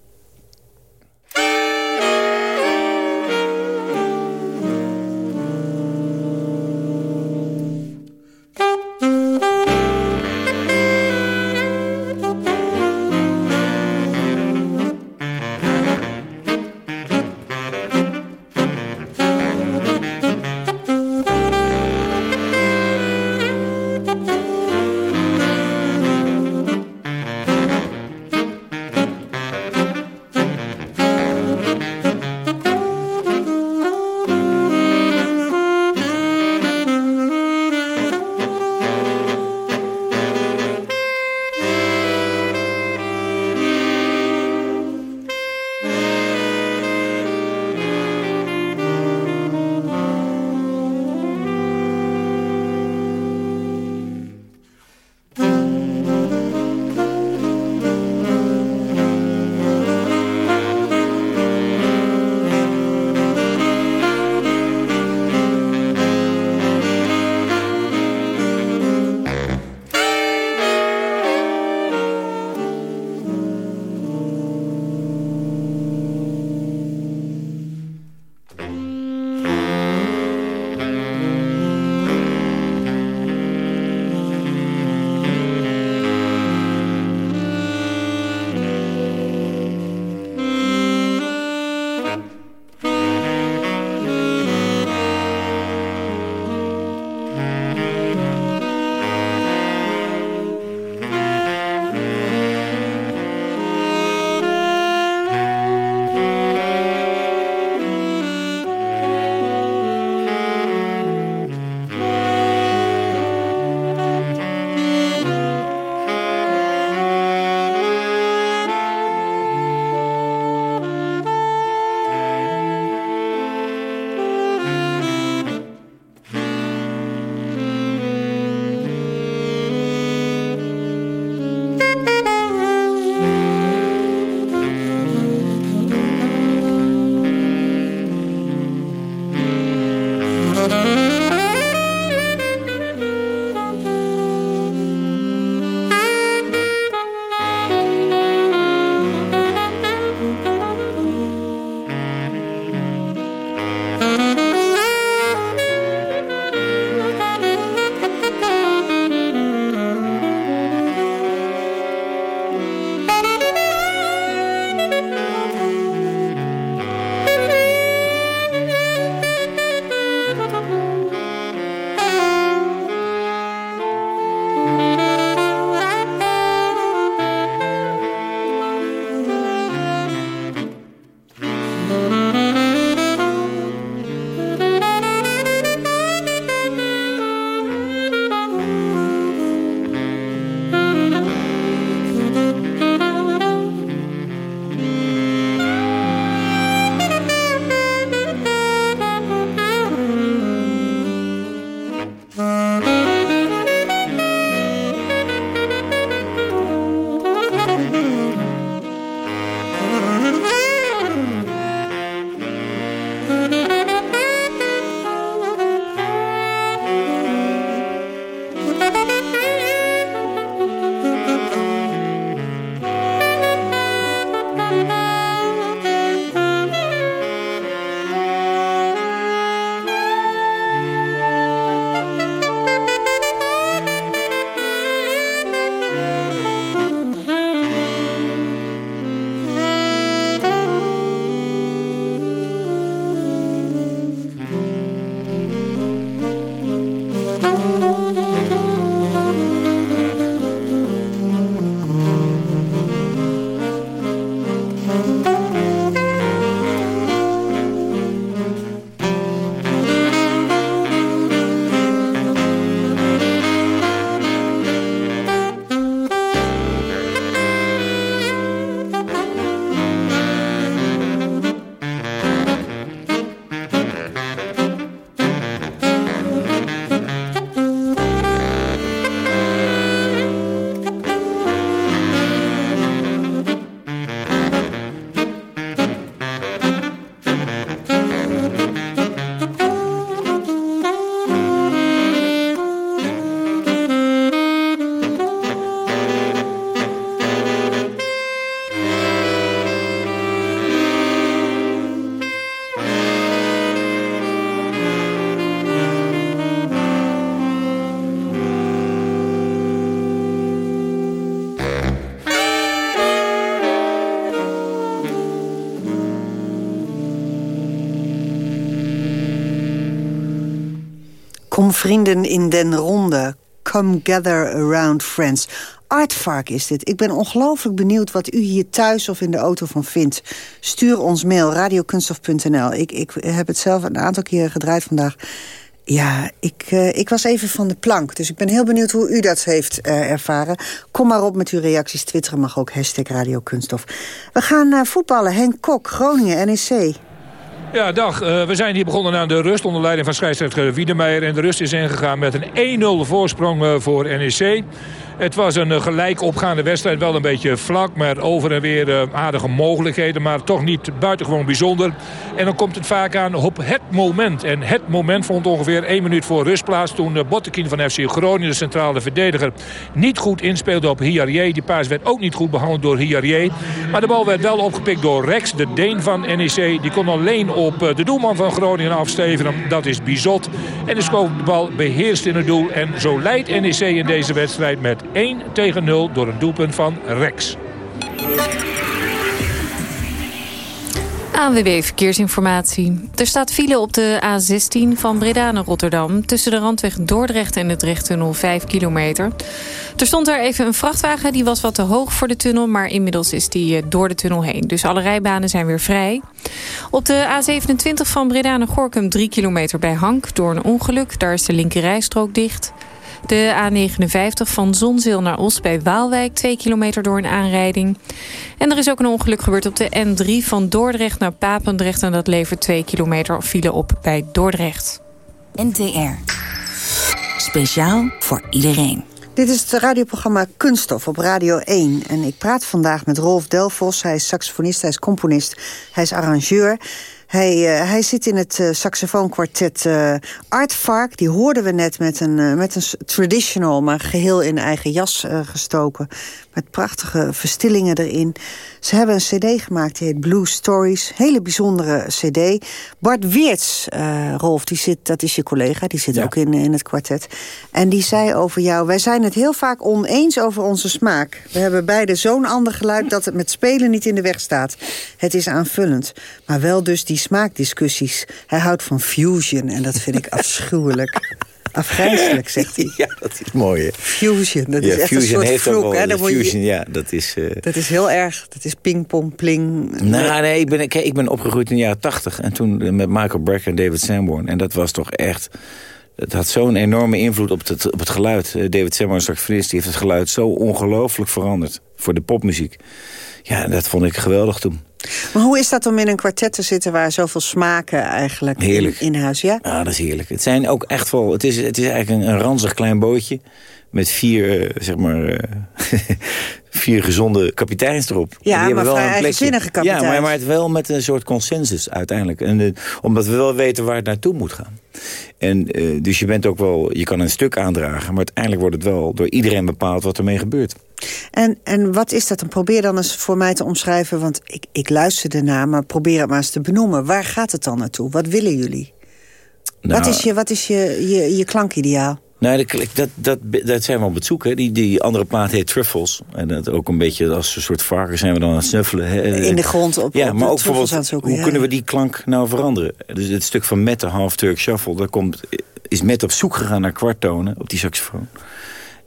I: Kom vrienden in den ronde. Come gather around friends. Artvark is dit. Ik ben ongelooflijk benieuwd wat u hier thuis of in de auto van vindt. Stuur ons mail, radiokunstof.nl. Ik, ik heb het zelf een aantal keren gedraaid vandaag. Ja, ik, uh, ik was even van de plank. Dus ik ben heel benieuwd hoe u dat heeft uh, ervaren. Kom maar op met uw reacties. Twitteren mag ook hashtag Radio Kunststof. We gaan uh, voetballen. Henk Kok, Groningen, NEC.
K: Ja, dag. Uh, we zijn hier begonnen aan de rust onder leiding van scheidsrechter Wiedemeijer. En de rust is ingegaan met een 1-0 voorsprong uh, voor NEC. Het was een uh, gelijk opgaande wedstrijd. Wel een beetje vlak, maar over en weer aardige mogelijkheden. Maar toch niet buitengewoon bijzonder. En dan komt het vaak aan op het moment. En het moment vond ongeveer één minuut voor rust plaats. Toen uh, Bottekin van FC Groningen, de centrale verdediger... niet goed inspeelde op Hiarie. Die paas werd ook niet goed behandeld door Hiarie. Maar de bal werd wel opgepikt door Rex, de Deen van NEC. Die kon alleen op de doelman van Groningen afstevenen. Dat is Bizot. En dus komt de bal beheerst in het doel. En zo leidt NEC in deze wedstrijd met 1 tegen 0 door een doelpunt van Rex.
M: ANWB Verkeersinformatie. Er staat file op de A16 van Breda naar Rotterdam... tussen de randweg Dordrecht en de Drechttunnel 5 kilometer. Er stond daar even een vrachtwagen, die was wat te hoog voor de tunnel... maar inmiddels is die door de tunnel heen. Dus alle rijbanen zijn weer vrij. Op de A27 van Breda naar Gorkum 3 kilometer bij Hank... door een ongeluk, daar is de linkerrijstrook dicht... De A59 van Zonzeel naar Os bij Waalwijk, 2 kilometer door een aanrijding. En er is ook een ongeluk gebeurd op de N3 van Dordrecht naar Papendrecht... en dat levert 2 kilometer file op bij Dordrecht.
N: NTR. Speciaal voor iedereen.
I: Dit is het radioprogramma Kunststof op Radio 1. En ik praat vandaag met Rolf Delvos. Hij is saxofonist, hij is componist, hij is arrangeur... Hij, uh, hij zit in het uh, saxofoonkwartet uh, Art Vark. Die hoorden we net met een, met een traditional, maar geheel in eigen jas gestoken. Met prachtige verstillingen erin. Ze hebben een cd gemaakt, die heet Blue Stories. Hele bijzondere cd. Bart Weerts, Rolf, die zit, dat is je collega. Die zit ja. ook in, in het kwartet. En die zei over jou... Wij zijn het heel vaak oneens over onze smaak. We hebben beide zo'n ander geluid... dat het met spelen niet in de weg staat. Het is aanvullend. Maar wel dus die smaakdiscussies. Hij houdt van fusion en dat vind ik afschuwelijk. Afgrijzelijk, zegt hij.
J: Ja, dat is mooi. Hè?
I: Fusion, dat
J: ja,
I: is echt
J: fusion
I: een soort vloek. hè?
J: fusion,
I: je,
J: ja, dat is... Uh...
I: Dat is heel erg. Dat is ping-pong, pling.
J: Nou, nee, ik ben, kijk, ik ben opgegroeid in de jaren tachtig. En toen met Michael Brecker en David Sanborn. En dat was toch echt... Het had zo'n enorme invloed op het, op het geluid. David Sanborn, saxofonist, die heeft het geluid zo ongelooflijk veranderd. Voor de popmuziek. Ja, dat vond ik geweldig toen.
I: Maar hoe is dat om in een kwartet te zitten waar zoveel smaken eigenlijk
J: heerlijk.
I: In, huis? Ja?
J: ja, dat is heerlijk. Het zijn ook echt wel. Het is, het is eigenlijk een, een ranzig klein bootje met vier, uh, zeg maar, uh, vier gezonde kapiteins erop.
I: Ja,
J: die
I: maar
J: wel
I: vrij eigenzinnige kapiteins.
J: Ja, maar, maar het wel met een soort consensus uiteindelijk. En, uh, omdat we wel weten waar het naartoe moet gaan. En dus je bent ook wel, je kan een stuk aandragen, maar uiteindelijk wordt het wel door iedereen bepaald wat ermee gebeurt.
I: En, en wat is dat dan? Probeer dan eens voor mij te omschrijven, want ik, ik luister ernaar, maar probeer het maar eens te benoemen. Waar gaat het dan naartoe? Wat willen jullie?
J: Nou,
I: wat is je, wat is je, je, je klankideaal?
J: Nou, dat, dat, dat zijn we op het zoek. Hè. Die, die andere plaat heet Truffles. En dat ook een beetje als een soort varken zijn we dan aan het snuffelen. Hè.
I: In de grond op,
J: ja,
I: op
J: maar ook
I: bijvoorbeeld zoeken.
J: Hoe
I: ja.
J: kunnen we die klank nou veranderen? Dus het stuk van Met de Half Turk Shuffle... daar komt, is Met op zoek gegaan naar kwarttonen op die saxofoon.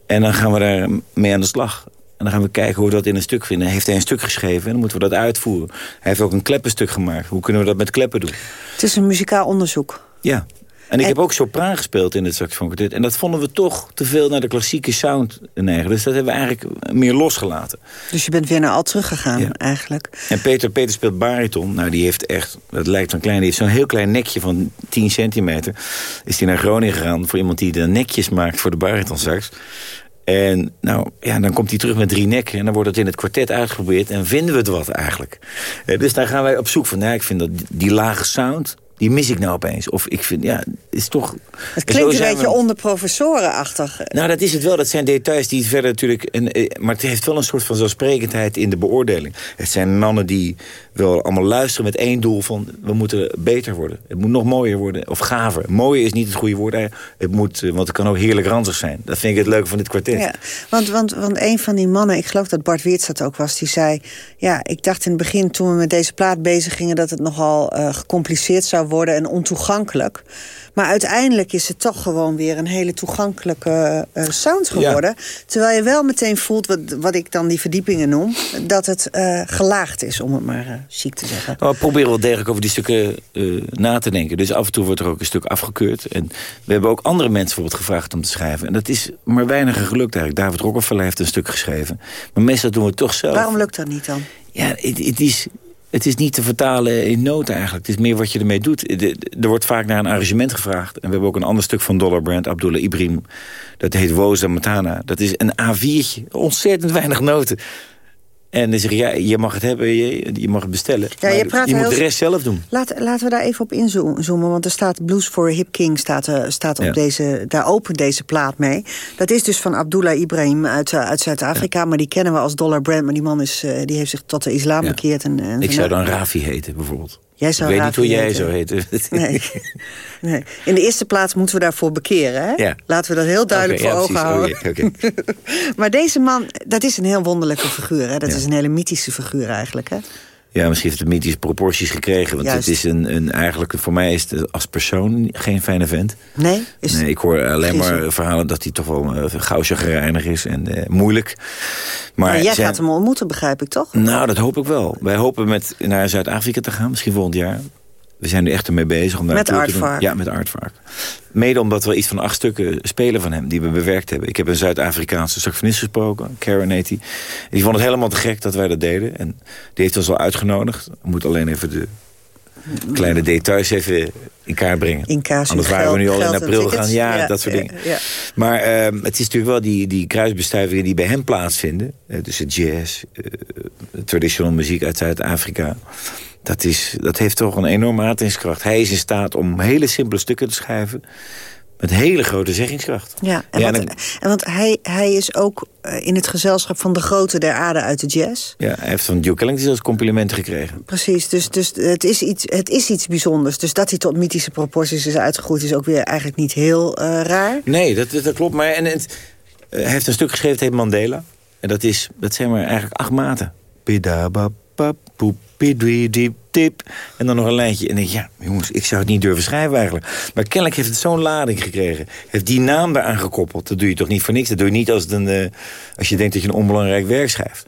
J: En dan gaan we daar mee aan de slag. En dan gaan we kijken hoe we dat in een stuk vinden. Heeft hij een stuk geschreven en dan moeten we dat uitvoeren. Hij heeft ook een kleppenstuk gemaakt. Hoe kunnen we dat met kleppen doen?
I: Het is een muzikaal onderzoek.
J: Ja. En ik heb ook sopraan gespeeld in het saxofoonkwartet. En dat vonden we toch te veel naar de klassieke sound neigen. Dus dat hebben we eigenlijk meer losgelaten.
I: Dus je bent weer naar al teruggegaan ja. eigenlijk.
J: En Peter, Peter speelt bariton. Nou, die heeft echt, dat lijkt een klein, die heeft zo'n heel klein nekje van 10 centimeter. Is die naar Groningen gegaan voor iemand die de nekjes maakt voor de baritonsax. En nou, ja, dan komt hij terug met drie nekken. En dan wordt het in het kwartet uitgeprobeerd. En vinden we het wat eigenlijk. Dus daar gaan wij op zoek van. Nou, ik vind dat die lage sound die mis ik nou opeens. Of ik vind, ja, is toch...
I: Het klinkt een beetje we... onder professorenachtig.
J: Nou, dat is het wel. Dat zijn details die verder natuurlijk... Een, maar het heeft wel een soort van zelfsprekendheid in de beoordeling. Het zijn mannen die wel allemaal luisteren met één doel van... we moeten beter worden. Het moet nog mooier worden. Of gaver. Mooier is niet het goede woord. Het moet, want het kan ook heerlijk ranzig zijn. Dat vind ik het leuke van dit kwartet.
I: Ja, want, want, want een van die mannen, ik geloof dat Bart Weerts dat ook was... die zei, ja, ik dacht in het begin toen we met deze plaat bezig gingen... dat het nogal uh, gecompliceerd zou worden geworden en ontoegankelijk. Maar uiteindelijk is het toch gewoon weer een hele toegankelijke uh, sound geworden. Terwijl je wel meteen voelt, wat, wat ik dan die verdiepingen noem... dat het uh, gelaagd is, om het maar uh, ziek te zeggen.
J: We proberen wel degelijk over die stukken na te denken. Dus af en toe wordt er ook een stuk afgekeurd. En we hebben ook andere mensen bijvoorbeeld gevraagd om te schrijven. En dat is maar weinig gelukt eigenlijk. David Rockefeller heeft een stuk geschreven. Maar meestal doen we het toch zelf.
I: Waarom lukt dat niet dan?
J: Ja, het, het is het is niet te vertalen in noten eigenlijk. Het is meer wat je ermee doet. Er wordt vaak naar een arrangement gevraagd. En we hebben ook een ander stuk van Dollar Brand, Abdullah Ibrahim. Dat heet Woza Matana. Dat is een A4'tje. Ontzettend weinig noten. En dan zeg je, ja, je mag het hebben, je, je mag het bestellen. Ja, je, praat je moet de rest zelf doen.
I: Laat, laten we daar even op inzoomen. Want er staat Blues for Hip King staat, uh, staat op deze... Daar opent deze plaat mee. Dat is dus van Abdullah Ibrahim uit, uh, uit Zuid-Afrika. Maar die kennen we als Dollar Brand. Maar die man is, uh, die heeft zich tot de islam bekeerd. En, en
J: Ik zou dan Rafi heten, bijvoorbeeld.
I: Jij zou
J: ik weet niet hoe jij zou heten.
I: Nee. nee. In de eerste plaats moeten we daarvoor bekeren. Hè? Ja. Laten we dat heel duidelijk okay, voor ja, ogen precies. houden. Okay, okay. maar deze man, dat is een heel wonderlijke figuur. Hè? Dat ja. is een hele mythische figuur eigenlijk. Hè?
J: Ja, misschien heeft het mythische proporties gekregen. Want Juist. het is een, een, eigenlijk, voor mij is het als persoon geen fijne vent.
I: Nee? Is
J: nee ik hoor alleen maar verhalen dat hij toch wel uh, gauw gereinig is en uh, moeilijk.
I: Maar, maar jij zijn... gaat hem ontmoeten, begrijp ik toch?
J: Nou, dat hoop ik wel. Wij hopen met naar Zuid-Afrika te gaan, misschien volgend jaar. We zijn er echt ermee bezig. Om daar
I: met
J: Aardvark? Ja, met Aardvark. Mede omdat we iets van acht stukken spelen van hem die we bewerkt hebben. Ik heb een Zuid-Afrikaanse saxofonist gesproken, Karen heet die. Die vond het helemaal te gek dat wij dat deden. En die heeft ons al uitgenodigd. We moeten alleen even de kleine details even in kaart brengen.
I: In
J: Anders waren we nu al in april gaan. Ja, ja, dat soort dingen. Ja, maar uh, het is natuurlijk wel die, die kruisbestuivingen die bij hem plaatsvinden. Uh, dus het jazz, uh, traditional muziek uit Zuid-Afrika dat, is, dat heeft toch een enorme aantrekkingskracht. Hij is in staat om hele simpele stukken te schrijven... met hele grote zeggingskracht.
I: Ja, en, ja, want, en want hij, hij is ook eh, in het gezelschap van de grote der aarde uit de jazz.
J: Ja, hij heeft van Duke Ellington zelfs complimenten gekregen.
I: Precies, dus, dus het, is iets, het is iets bijzonders. Dus dat hij tot mythische proporties is uitgegroeid... is ook weer eigenlijk niet heel uh, raar.
J: Nee, dat, dat klopt. Maar en, het, uh, hij heeft een stuk geschreven, het heet Mandela. En dat, is, dat zijn maar eigenlijk acht maten. Bidabab, poep, tip. En dan nog een lijntje. En denk ja, jongens, ik zou het niet durven schrijven eigenlijk. Maar kennelijk heeft het zo'n lading gekregen. Heeft die naam eraan gekoppeld. Dat doe je toch niet voor niks. Dat doe je niet als, als je denkt dat je een onbelangrijk werk schrijft.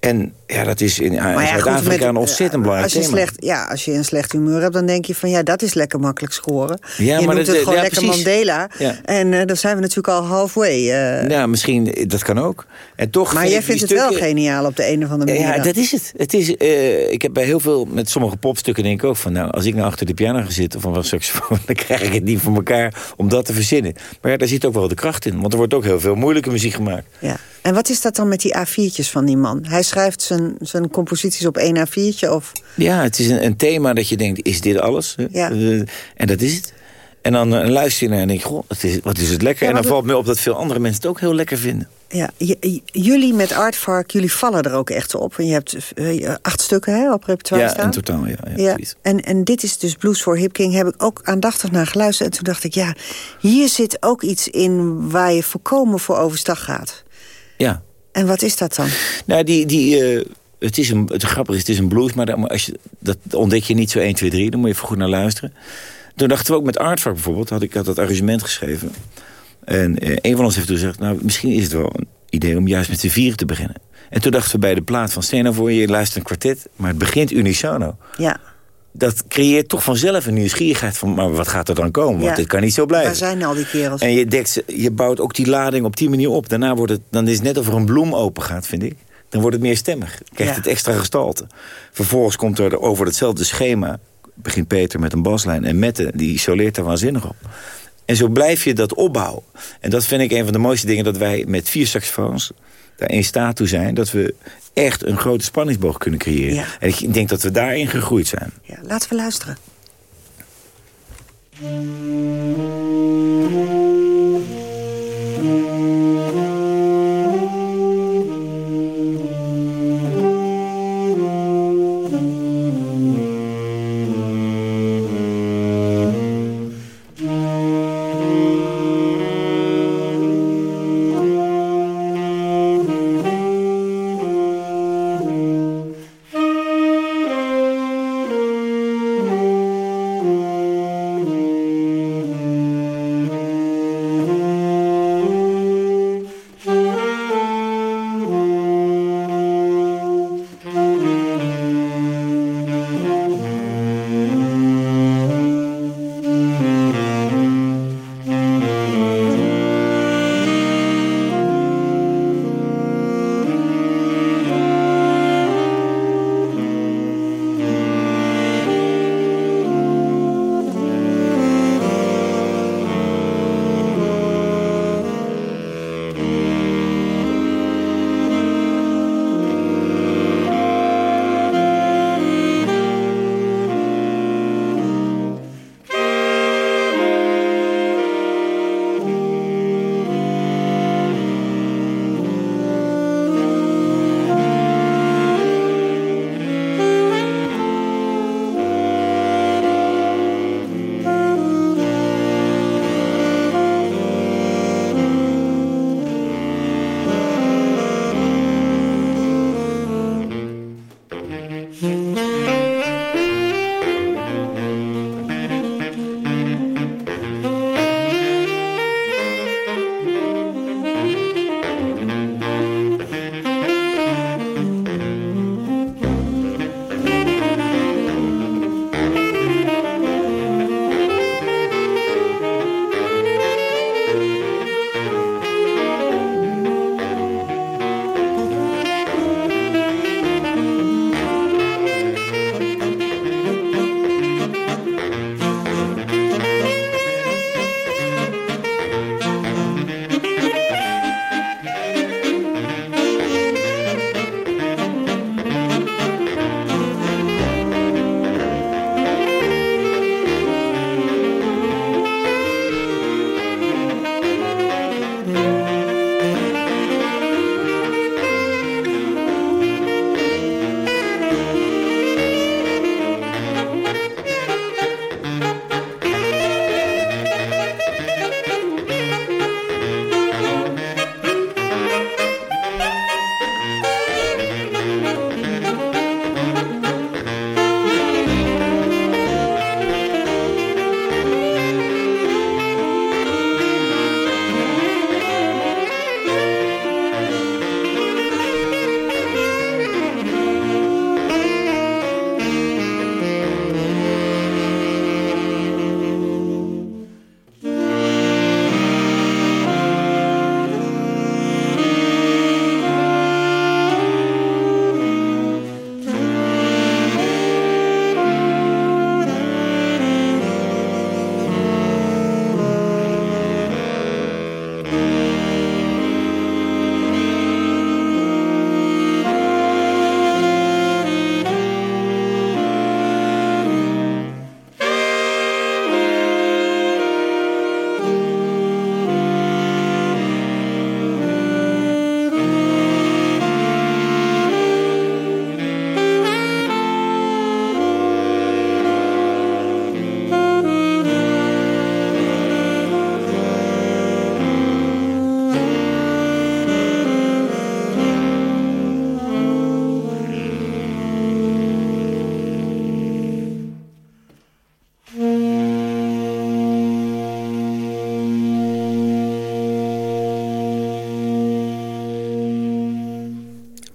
J: En ja, dat is in ja, Zuid-Afrika een ontzettend belangrijk
I: als je
J: thema.
I: Slecht, ja, als je een slecht humeur hebt, dan denk je van... ja, dat is lekker makkelijk scoren. Ja, je maar noemt dat, het gewoon ja, lekker precies. Mandela. Ja. En uh, dan zijn we natuurlijk al halfway. Uh.
J: Ja, misschien, dat kan ook. En toch
I: maar jij vindt het
J: stukken...
I: wel geniaal op de een of andere manier.
J: Ja, dat is het. het is, uh, ik heb bij heel veel, met sommige popstukken denk ik ook van... nou, als ik nou achter de piano ga zitten van een saxofoon... dan krijg ik het niet voor elkaar om dat te verzinnen. Maar ja, daar zit ook wel de kracht in. Want er wordt ook heel veel moeilijke muziek gemaakt.
I: Ja. En wat is dat dan met die A4'tjes van die man? Hij schrijft zijn, zijn composities op één A4'tje? Of?
J: Ja, het is een, een, thema dat je denkt, is dit alles? Ja. En dat is het. En dan uh, luister je naar en denk goh, wat is, wat is het lekker. Ja, en dan valt me op dat veel andere mensen het ook heel lekker vinden.
I: Ja, jullie met Artvark, jullie vallen er ook echt op. En je hebt uh, acht stukken hè, op repertoire
J: ja,
I: staan.
J: in totaal, ja. ja, ja.
I: En, en dit is dus Blues for Hip King. Heb ik ook aandachtig naar geluisterd. En toen dacht ik, ja, hier zit ook iets in waar je voorkomen voor overstag gaat.
J: Ja,
I: en wat is dat dan?
J: Nou, die, die, uh, het is een, het grappig is, het is een blues, maar dan, als je, dat ontdek je niet zo 1, 2, 3. Dan moet je even goed naar luisteren. Toen dachten we ook met Artvark bijvoorbeeld, had ik had dat arrangement geschreven. En uh, een van ons heeft toen gezegd, nou, misschien is het wel een idee om juist met z'n vieren te beginnen. En toen dachten we bij de plaat van Stena voor je luistert een kwartet, maar het begint unisono.
I: Ja
J: dat creëert toch vanzelf een nieuwsgierigheid van... maar wat gaat er dan komen? Want dit kan niet zo blijven.
I: Waar zijn al die kerels?
J: En je, dekt, je bouwt ook die lading op die manier op. Daarna wordt het, dan is het net of er een bloem open gaat, vind ik. Dan wordt het meer stemmig. Krijgt ja. het extra gestalte. Vervolgens komt er over hetzelfde schema... begint Peter met een baslijn en Mette, die isoleert er waanzinnig op. En zo blijf je dat opbouwen. En dat vind ik een van de mooiste dingen... dat wij met vier saxofoons daar in staat toe zijn... dat we echt een grote spanningsboog kunnen creëren. En ik denk dat we daarin gegroeid zijn.
I: Ja, laten we luisteren.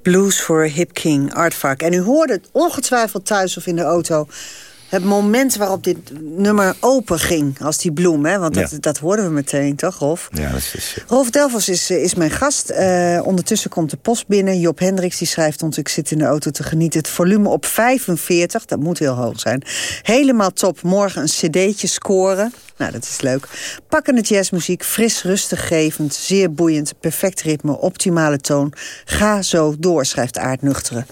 I: Blues for a Hip King, Artvark. En u hoorde het ongetwijfeld thuis of in de auto het moment waarop dit nummer open ging als die bloem. Hè? Want dat,
J: Ja.
I: dat hoorden we meteen, toch, Rolf?
J: Ja, dat is...
I: Rolf Delvos is, eh, is mijn gast. Eh, ondertussen komt de post binnen. Job Hendricks die schrijft ons... ik zit in de auto te genieten. Het volume op 45, dat moet heel hoog zijn. Helemaal top. Morgen een cd'tje scoren. Nou, dat is leuk. Pakkende jazzmuziek, fris, rustiggevend, zeer boeiend... perfect ritme, optimale toon. Ga zo door, schrijft Aard Nuchteren.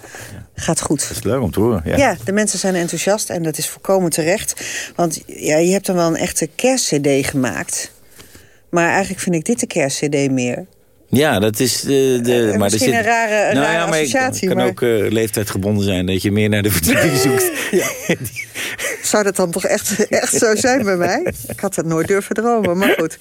I: Gaat goed.
J: Dat is leuk om te horen. Ja.
I: Ja. de mensen zijn enthousiast en dat is volkomen terecht. Want ja, je hebt dan wel een echte kerstcd gemaakt. Maar eigenlijk vind ik dit de kerstcd meer.
J: Ja, dat is de... de
I: Eh,
J: maar er
I: misschien
J: zit,
I: een rare- een
J: nou
I: rare
J: ja, maar
I: associatie,
J: Het kan
I: maar-
J: ook eh, leeftijdgebonden zijn, dat je meer naar de verdieping zoekt.
I: Zou dat dan toch echt, echt zo zijn bij mij? Ik had dat nooit durven dromen, maar goed.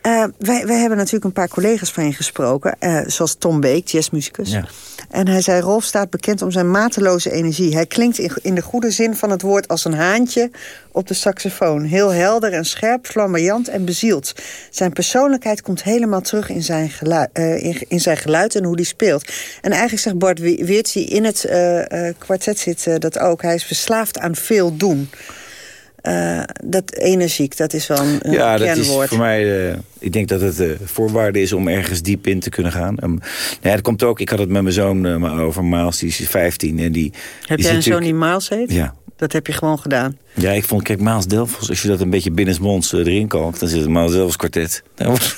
I: Eh, wij, wij hebben natuurlijk een paar collega's van je gesproken. eh, zoals Tom Beek, jazzmuzikus.
J: Ja.
I: En hij zei, Rolf staat bekend om zijn mateloze energie. Hij klinkt in, de goede zin van het woord als een haantje op de saxofoon. Heel helder en scherp, flamboyant en bezield. Zijn persoonlijkheid komt helemaal terug in zijn geluid, in, in zijn geluid en hoe die speelt. En eigenlijk zegt Bart Weert, die in het eh, eh, kwartet zit, eh, dat ook. Hij is verslaafd aan veel doen. Eh, dat energiek, dat is wel een, een
J: Ja, dat is
I: kernwoord.
J: voor mij... eh, ik denk dat het eh, voorwaarde is om ergens diep in te kunnen gaan. Um, ja, het komt ook... Ik had het met mijn zoon maar over Miles, die is 15. En die,
I: Heb
J: die
I: jij een zoon die Miles heet?
J: Ja.
I: Dat heb je gewoon gedaan.
J: Ja, ik vond, kijk, Miles Delfos, als je dat een beetje binnensmonds erin kalkt... dan zit het Miles Delfos kwartet. Wordt-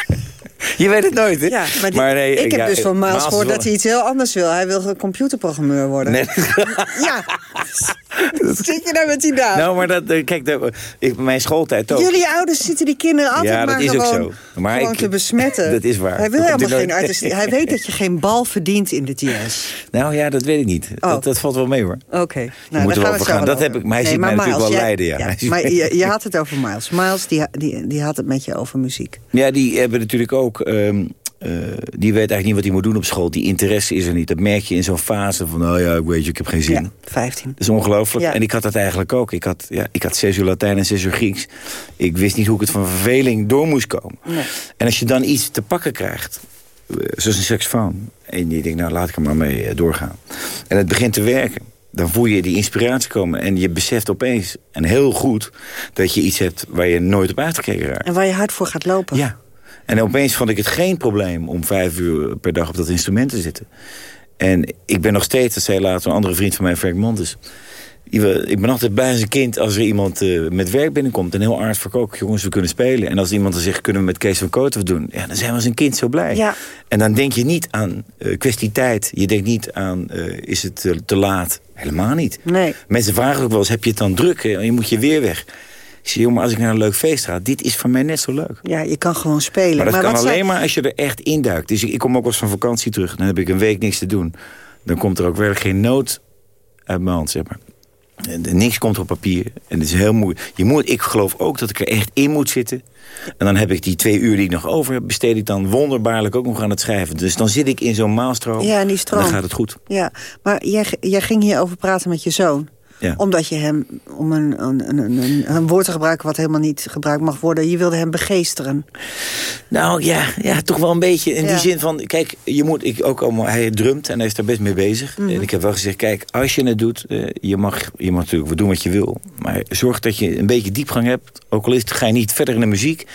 J: je weet het nooit, hè?
I: Ja, maar, die- ik heb
J: ja,
I: dus van Miles
J: is
I: gehoord dat hij iets heel anders wil. Hij wil computerprogrammeur worden.
J: Nee.
I: Ja. Zit je nou met die naam?
J: Nou, maar dat, eh, kijk, dat, ik, mijn schooltijd ook.
I: Jullie ouders zitten die kinderen altijd
J: Ja,
I: maar
J: is ook
I: gewoon,
J: zo. Maar
I: gewoon
J: ik-
I: te besmetten.
J: Dat is waar.
I: Hij wil helemaal geen
J: nooit-
I: artistiek. Hij weet dat je geen bal verdient in de jazz.
J: Nou ja, dat weet ik niet.
I: Oh.
J: Dat, dat valt wel mee hoor.
I: Oké.
J: moet
I: Nou, daar gaan
J: wel
I: we
J: gaan.
I: wel
J: Dat
I: over.
J: heb ik- maar hij ziet mij natuurlijk wel lijden, ja.
I: maar je, je had het over Miles. Miles, die, die, die had het met je over muziek.
J: Ja, die hebben natuurlijk ook... ehm, eh, die weet eigenlijk niet wat hij moet doen op school. Die interesse is er niet. Dat merk je in zo'n fase van... nou ja, ik weet je, ik heb geen zin.
I: Ja, 15.
J: Dat is ongelooflijk.
I: Ja.
J: En ik had dat eigenlijk ook. Ik had, ja, ik had zes uur Latijn en zes uur Grieks. Ik wist niet hoe ik het van verveling door moest komen.
I: Nee.
J: En als je dan iets te pakken krijgt, eh, zoals een saxofoon... en je denkt, nou laat ik er maar mee eh, doorgaan. En het begint te werken. Dan voel je die inspiratie komen. En je beseft opeens, en heel goed... dat je iets hebt waar je nooit op uitgekeken raakt.
I: En waar je hard voor gaat lopen.
J: Ja. En opeens vond ik het geen probleem om vijf uur per dag op dat instrument te zitten. En ik ben nog steeds, dat zei later een andere vriend van mij, Frank Montes... Ik ben altijd blij als een kind als er iemand eh, met werk binnenkomt. En heel aardig ook, jongens, we kunnen spelen. En als iemand dan zegt, kunnen we met Kees van Kooten wat doen? Ja, dan zijn we als een kind zo blij.
I: Ja.
J: En dan denk je niet aan eh, kwestie tijd. Je denkt niet aan, eh, is het te laat? Helemaal niet.
I: Nee.
J: Mensen vragen ook wel eens, heb je het dan druk? hè? Je moet je weer weg. Ik jongen, als ik naar een leuk feest ga, dit is voor mij net zo leuk.
I: Ja, je kan gewoon spelen.
J: Maar dat kan
I: wat
J: alleen
I: zijn-
J: maar als je er echt induikt. Dus ik, ik kom ook wel eens van vakantie terug. Dan heb ik een week niks te doen. Dan komt er ook werkelijk geen nood uit mijn hand, zeg maar. En er- niks komt op papier. En het is heel moeilijk. Je moet, ik geloof ook dat ik er echt in moet zitten. En dan heb ik die twee uur die ik nog over heb... besteed ik dan wonderbaarlijk ook nog aan het schrijven. Dus dan zit ik in zo'n maalstroom.
I: Ja, in die stroom.
J: En dan gaat het goed.
I: Ja, maar jij, jij ging hierover praten met je zoon.
J: Ja.
I: Omdat je hem, om een, een, een, een, woord te gebruiken wat helemaal niet gebruikt mag worden... je wilde hem begeesteren.
J: Nou ja, ja, toch wel een beetje in
I: Ja.
J: die zin van... Kijk, je moet, ik ook allemaal, hij drumt en hij is daar best mee bezig.
I: Mhm.
J: En ik heb wel gezegd, kijk, als je het doet... eh, je, mag, je mag natuurlijk doen wat je wil. Maar zorg dat je een beetje diepgang hebt. Ook al is het, ga je niet verder in de muziek.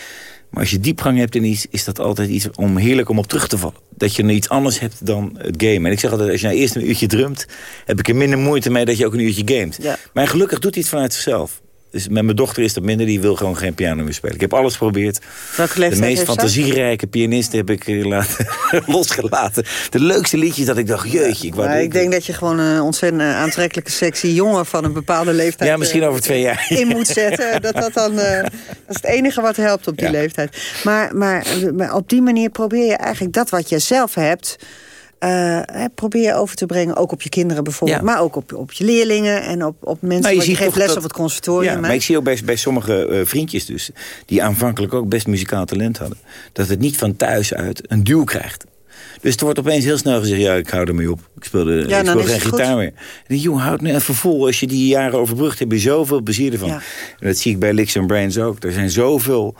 J: Maar als je diepgang hebt in iets, is dat altijd iets om heerlijk om op terug te vallen. Dat je iets anders hebt dan het game. En ik zeg altijd, als je nou eerst een uurtje drumt... heb ik er minder moeite mee dat je ook een uurtje gamet.
I: Ja.
J: Maar gelukkig doet hij het vanuit zichzelf. Dus met mijn dochter is dat minder, die wil gewoon geen piano meer spelen. Ik heb alles geprobeerd.
I: Welke
J: De meest fantasierijke pianisten heb ik eh, laten, losgelaten. De leukste liedjes dat ik dacht, jeetje. Ik,
I: ik denk dat je gewoon een ontzettend eh, aantrekkelijke, sexy jongen van een bepaalde leeftijd...
J: Ja, misschien
I: eh,
J: over twee jaar.
I: In moet zetten. Dat, dat, dan, eh, dat is het enige wat helpt op die
J: Ja.
I: leeftijd. Maar, maar, maar op die manier probeer je eigenlijk dat wat je zelf hebt... eh, hè, probeer over te brengen, ook op je kinderen bijvoorbeeld...
J: Ja.
I: maar ook op, op je leerlingen en op, op mensen...
J: Nou,
I: want je, geeft les
J: dat-
I: op het conservatorium.
J: Ja, maar ik zie ook bij, bij sommige eh, vriendjes dus... die aanvankelijk ook best muzikaal talent hadden... dat het niet van thuis uit een duw krijgt. Dus er wordt opeens heel snel gezegd... ja, ik hou ermee op. Ik speel, de, ik
I: dan
J: speel geen
I: het goed.
J: gitaar meer. En die jongen houdt nu even vol. Als je die jaren overbrugt, heb je zoveel plezier ervan.
I: Ja.
J: En dat zie ik bij Licks and Brains ook. Er zijn zoveel...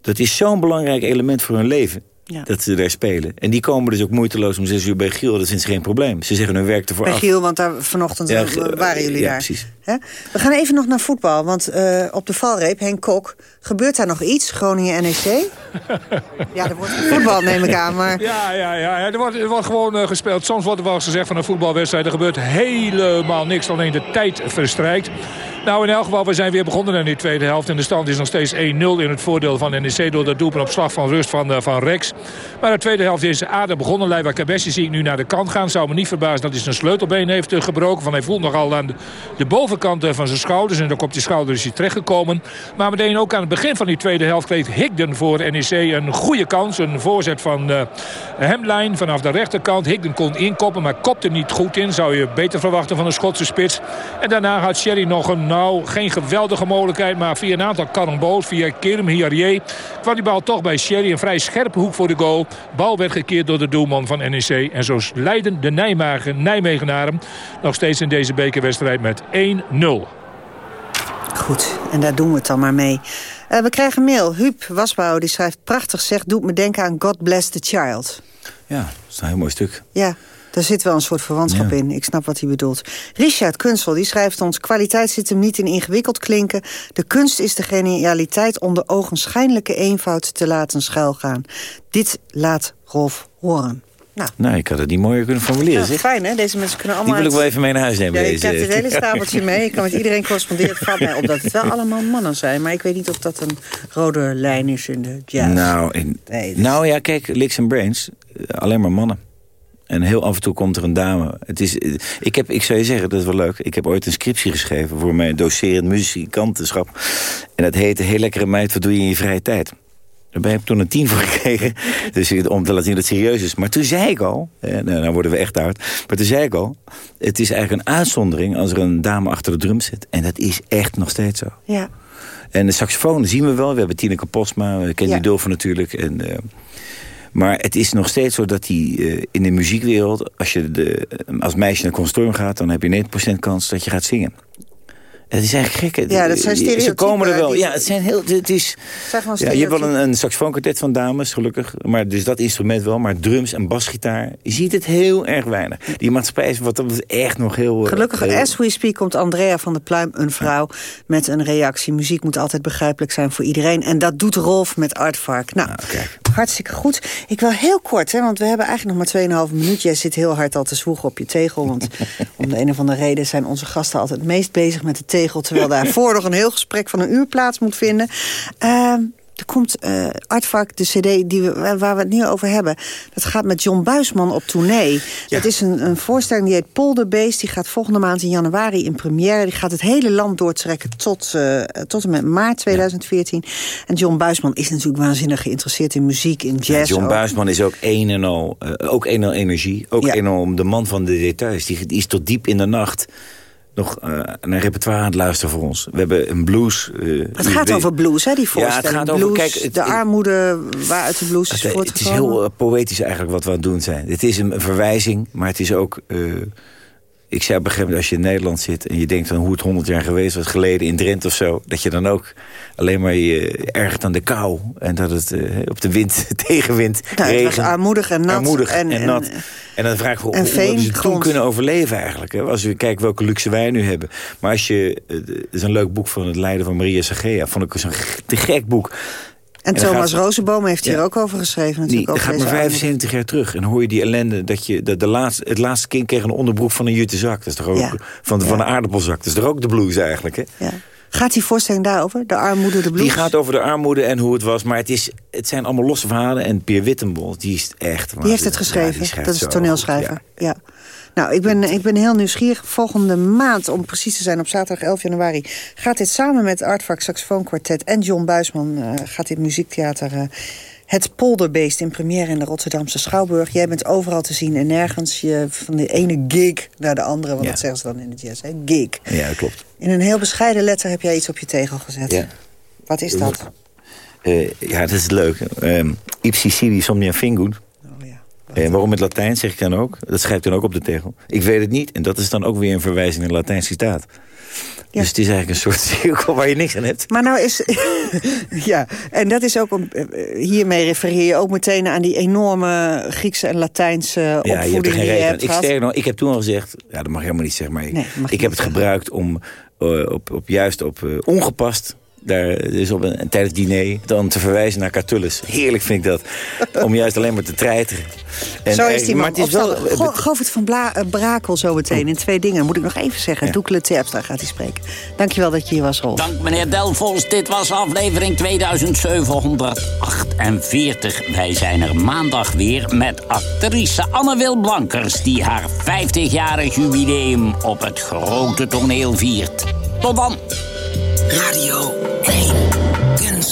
J: Dat is zo'n belangrijk element voor hun leven.
I: Ja.
J: Dat ze daar spelen. En die komen dus ook moeiteloos om zes uur bij Giel. Dat vindt ze geen probleem. Ze zeggen hun werk ervoor
I: Bij
J: af.
I: Giel, want daar vanochtend
J: Ja,
I: eh, waren jullie
J: ja,
I: daar.
J: precies.
I: Hè? We gaan even nog naar voetbal, want eh, op de valreep, Henk Kok... gebeurt daar nog iets, Groningen-NEC? ja, er wordt voetbal, neem ik aan, maar...
K: Ja, ja, ja. ja. Er, wordt, er wordt gewoon eh, gespeeld. Soms wordt er wel eens gezegd van een voetbalwedstrijd. Er gebeurt helemaal niks. Alleen de tijd verstrijkt. Nou, in elk geval, we zijn weer begonnen in die tweede helft. En de stand is nog steeds 1-0 in het voordeel van NEC... door dat doelpunt op slag van rust van, eh, van Rex. Maar de tweede helft is aardig begonnen. Leiva Cabessi zie ik nu naar de kant gaan. Zou me niet verbazen dat hij zijn sleutelbeen heeft eh, gebroken. Van hij voelt nogal aan de, bovenkant eh, van zijn schouders. En ook op die schouder is hij terechtgekomen. Maar meteen ook aan het begin van die tweede helft... kreeg Higden voor NEC een goede kans. Een voorzet van eh Hemlijn vanaf de rechterkant. Higden kon inkoppen, maar kopte niet goed in. Zou je beter verwachten van een Schotse spits. En daarna had Sherry nog een, nou, geen geweldige mogelijkheid... maar via een aantal carambos, via Kerm, Hiarie... kwam die bal toch bij Sherry. Een vrij scherpe hoek voor de goal. Bal werd gekeerd door de doelman van NEC. En zo leiden de Nijmegen, Nijmegenaren nog steeds in deze bekerwedstrijd met 1-0.
I: Goed, en daar doen we het dan maar mee. Eh, we krijgen een mail. Huub Wasbouw die schrijft prachtig zeg... doet me denken aan God Bless the Child.
J: Ja, dat is een heel mooi stuk.
I: Ja, daar zit wel een soort verwantschap
J: Ja.
I: in. Ik snap wat hij bedoelt. Richard Kunstel die schrijft ons... kwaliteit zit hem niet in ingewikkeld klinken. De kunst is de genialiteit om de ogenschijnlijke eenvoud te laten schuilgaan. Dit laat Rolf horen. Nou,
J: Nou, ik had het niet mooier kunnen formuleren,
I: ja,
J: zeg.
I: fijn hè? Deze mensen kunnen
J: Die
I: allemaal...
J: wil ik wel even mee naar huis nemen.
I: Ja, je
J: deze.
I: krijgt het hele stapeltje mee. Je kan met iedereen corresponderen. Het valt mij op dat het wel allemaal mannen zijn. Maar ik weet niet of dat een rode lijn is in de jazz.
J: Nou, in-
I: Nee, dus-
J: nou ja, kijk, Licks and Brains, eh, alleen maar mannen. En heel af en toe komt er een dame. Het is, ik, heb, ik zou je zeggen, dat is wel leuk. Ik heb ooit een scriptie geschreven voor mijn docerend muzikantenschap. En dat heette Heel lekkere meid, wat doe je in je vrije tijd? Daar heb ik toen een tien voor gekregen. Dus om te laten zien dat het serieus is. Maar toen zei ik al, nou, nou worden we echt oud. Maar toen zei ik al, het is eigenlijk een uitzondering als er een dame achter de drum zit. En dat is echt nog steeds zo.
I: Ja.
J: En de saxofoon zien we wel. We hebben Tineke Postma, we kennen
I: Ja.
J: die Dulfer natuurlijk. En, eh, maar het is nog steeds zo dat die eh, in de muziekwereld... Als, je de, als meisje naar conservatorium gaat... dan heb je 90% kans dat je gaat zingen. Het is eigenlijk gek.
I: Ja, dat zijn
J: Ze
I: stereotypen
J: komen er wel.
I: die-
J: Ja, het zijn heel... Het is,
I: Het
J: ja, je hebt wel een, een saxofoonkwartet van dames, gelukkig. Maar dus dat instrument wel. Maar drums en basgitaar, je ziet het heel erg weinig. Die maatschappij is wat dat echt nog heel... eh,
I: Gelukkig,
J: heel-
I: as we speak, komt Andrea van der Pluim, een vrouw... met een reactie. Muziek moet altijd begrijpelijk zijn voor iedereen. En dat doet Rolf met Artvark. Nou, hartstikke goed. Ik wil heel kort, hè, want we hebben eigenlijk nog maar 2,5 minuut. Jij zit heel hard al te zwoegen op je tegel. Want om de een of andere reden zijn onze gasten altijd het meest bezig met de tegel... terwijl daarvoor nog een heel gesprek van een uur plaats moet vinden. Ehm, er komt eh Artvark, de cd die we, waar we het nu over hebben. Dat gaat met John Buisman op tournee. Dat is een, een voorstelling die heet Polderbeest. Die gaat volgende maand in januari in première. Die gaat het hele land doortrekken tot, eh, tot en met maart 2014. En John Buisman is natuurlijk waanzinnig geïnteresseerd in muziek, in jazz.
J: John
I: ook.
J: Buisman is ook een en al, eh, ook een en al energie. Ook
I: Ja.
J: een en al de man van de details. Die, die is tot diep in de nacht nog eh, naar repertoire aan het luisteren voor ons. We hebben een blues. eh,
I: Het gaat over blues, hè, die
J: Ja,
I: voorstelling.
J: het gaat over...
I: blues,
J: Kijk, het-
I: de armoede waaruit de blues is
J: het, het is
I: voortgekomen.
J: heel eh, poëtisch eigenlijk wat we aan het doen zijn. Het is een, een verwijzing, maar het is ook... ik zei op een gegeven moment, als je in Nederland zit... en je denkt aan hoe het honderd jaar geweest was geleden in Drenthe of zo... dat je dan ook alleen maar je ergert aan de kou... en dat het eh, op de wind, tegenwind,
I: Nou, het was
J: regen...
I: armoedig en nat.
J: Armoedig en,
I: en,
J: nat. En dan vraag ik me
I: en
J: hoe hebben ze toen kunnen overleven eigenlijk. Hè? Als we kijken welke luxe wij nu hebben. Maar als je... eh, Er is een leuk boek van het lijden van Maria Sagea. Vond ik zo'n te gek boek.
I: En Thomas
J: gaat-
I: Rozenboom heeft hier
J: Ja.
I: ook over geschreven.
J: Die,
I: Natuurlijk
J: dat
I: over
J: gaat maar
I: deze armoede.
J: 75 jaar terug. En hoor je die ellende dat je de, de laatste, het laatste kind kreeg een onderbroek van een jute zak. Dat is toch ook
I: Ja.
J: van, van een aardappelzak. Dat is toch ook de blues eigenlijk, hè?
I: Ja. Gaat die voorstelling daarover? De armoede, de blues?
J: Die gaat over de armoede en hoe het was. Maar het, is, het zijn allemaal losse verhalen. En Peer Wittenbol, die is echt...
I: Die heeft het geschreven.
J: die
I: dat is toneelschrijver. Ja. Nou, ik ben, ik ben heel nieuwsgierig. Volgende maand, om precies te zijn, op zaterdag 11 januari... gaat dit samen met Artvark Saxofoon Quartet en John Buisman... eh, gaat dit muziektheater... eh, het Polderbeest in première in de Rotterdamse Schouwburg. Jij bent overal te zien en nergens. Je, van de ene gig naar de andere, want
J: Ja.
I: dat zeggen ze dan in het jazz. Hè? Gig.
J: Ja, dat klopt.
I: In een heel bescheiden letter heb jij iets op je tegel gezet.
J: Ja.
I: Wat is dat?
J: Eh, ja, dat is leuk. Um, Ipsi Sili Somnia Fingut. Eh, waarom met Latijn, zeg ik dan ook. Dat schrijft dan ook op de tegel. Ik weet het niet. En dat is dan ook weer een verwijzing naar Latijn citaat. Dus het is eigenlijk een soort cirkel waar je niks aan hebt.
I: Maar nou is... ja, en dat is ook... Een, eh, hiermee refereer je ook meteen aan die enorme Griekse en Latijnse ja, opvoeding je hebt er geen die je hebt
J: ik, sterk nog, ik heb toen al gezegd... Ja, dat mag helemaal niet zeggen, maar nee, ik heb het gebruikt om uh, op, op, juist op uh, ongepast daar dus op een, tijdens diner dan te verwijzen naar Catullus. Heerlijk vind ik dat. Om juist alleen maar te treiteren.
I: En, zo is die man. Maar het is wel, Govert van Bla, uh, Brakel zo meteen in twee dingen. Moet ik nog even zeggen. Ja. Doekele Terpstra gaat hij spreken. Dankjewel dat je hier was, Rolf.
H: Dank meneer Delfos. Dit was aflevering 2748. Wij zijn er maandag weer met actrice Anne Wil Blankers... die haar 50-jarig jubileum op het grote toneel viert. Tot dan.
N: Radio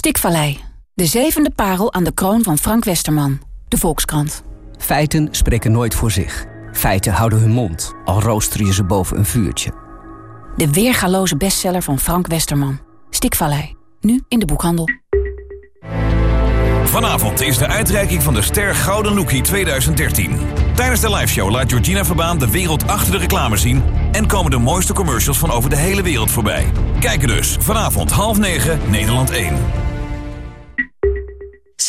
O: Stikvallei. De zevende parel aan de kroon van Frank Westerman. De Volkskrant.
P: Feiten spreken nooit voor zich. Feiten houden hun mond, al rooster je ze boven een vuurtje.
O: De weergaloze bestseller van Frank Westerman. Stikvallei. Nu in de boekhandel.
Q: Vanavond is de uitreiking van de Ster Gouden Lookie 2013. Tijdens de liveshow laat Georgina Verbaan de wereld achter de reclame zien... en komen de mooiste commercials van over de hele wereld voorbij. Kijken dus, vanavond half negen, Nederland 1.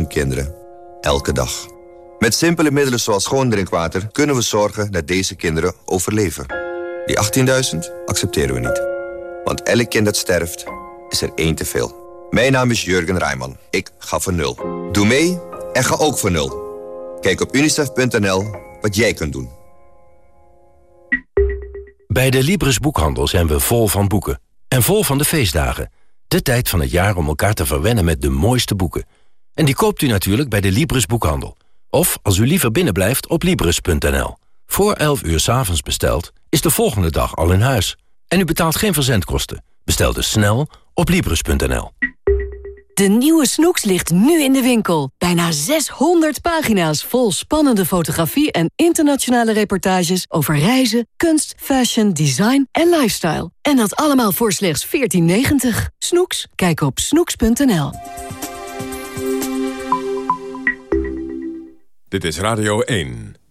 R: 18.000 kinderen. Elke dag. Met simpele middelen zoals schoon drinkwater kunnen we zorgen dat deze kinderen overleven. Die 18.000 accepteren we niet. Want elk kind dat sterft, is er één te veel. Mijn naam is Jurgen Rijman. Ik ga voor nul. Doe mee en ga ook voor nul. Kijk op unicef.nl wat jij kunt doen.
F: Bij de Libris Boekhandel zijn we vol van boeken. En vol van de feestdagen. De tijd van het jaar om elkaar te verwennen met de mooiste boeken. En die koopt u natuurlijk bij de Libris Boekhandel. Of, als u liever binnenblijft, op Libris.nl. Voor 11 uur s'avonds besteld, is de volgende dag al in huis. En u betaalt geen verzendkosten. Bestel dus snel op Libris.nl.
E: De nieuwe Snoeks ligt nu in de winkel. Bijna 600 pagina's vol spannende fotografie en internationale reportages over reizen, kunst, fashion, design en lifestyle. En dat allemaal voor slechts 14,90. Snoeks? Kijk op snoeks.nl.
G: Dit is Radio 1.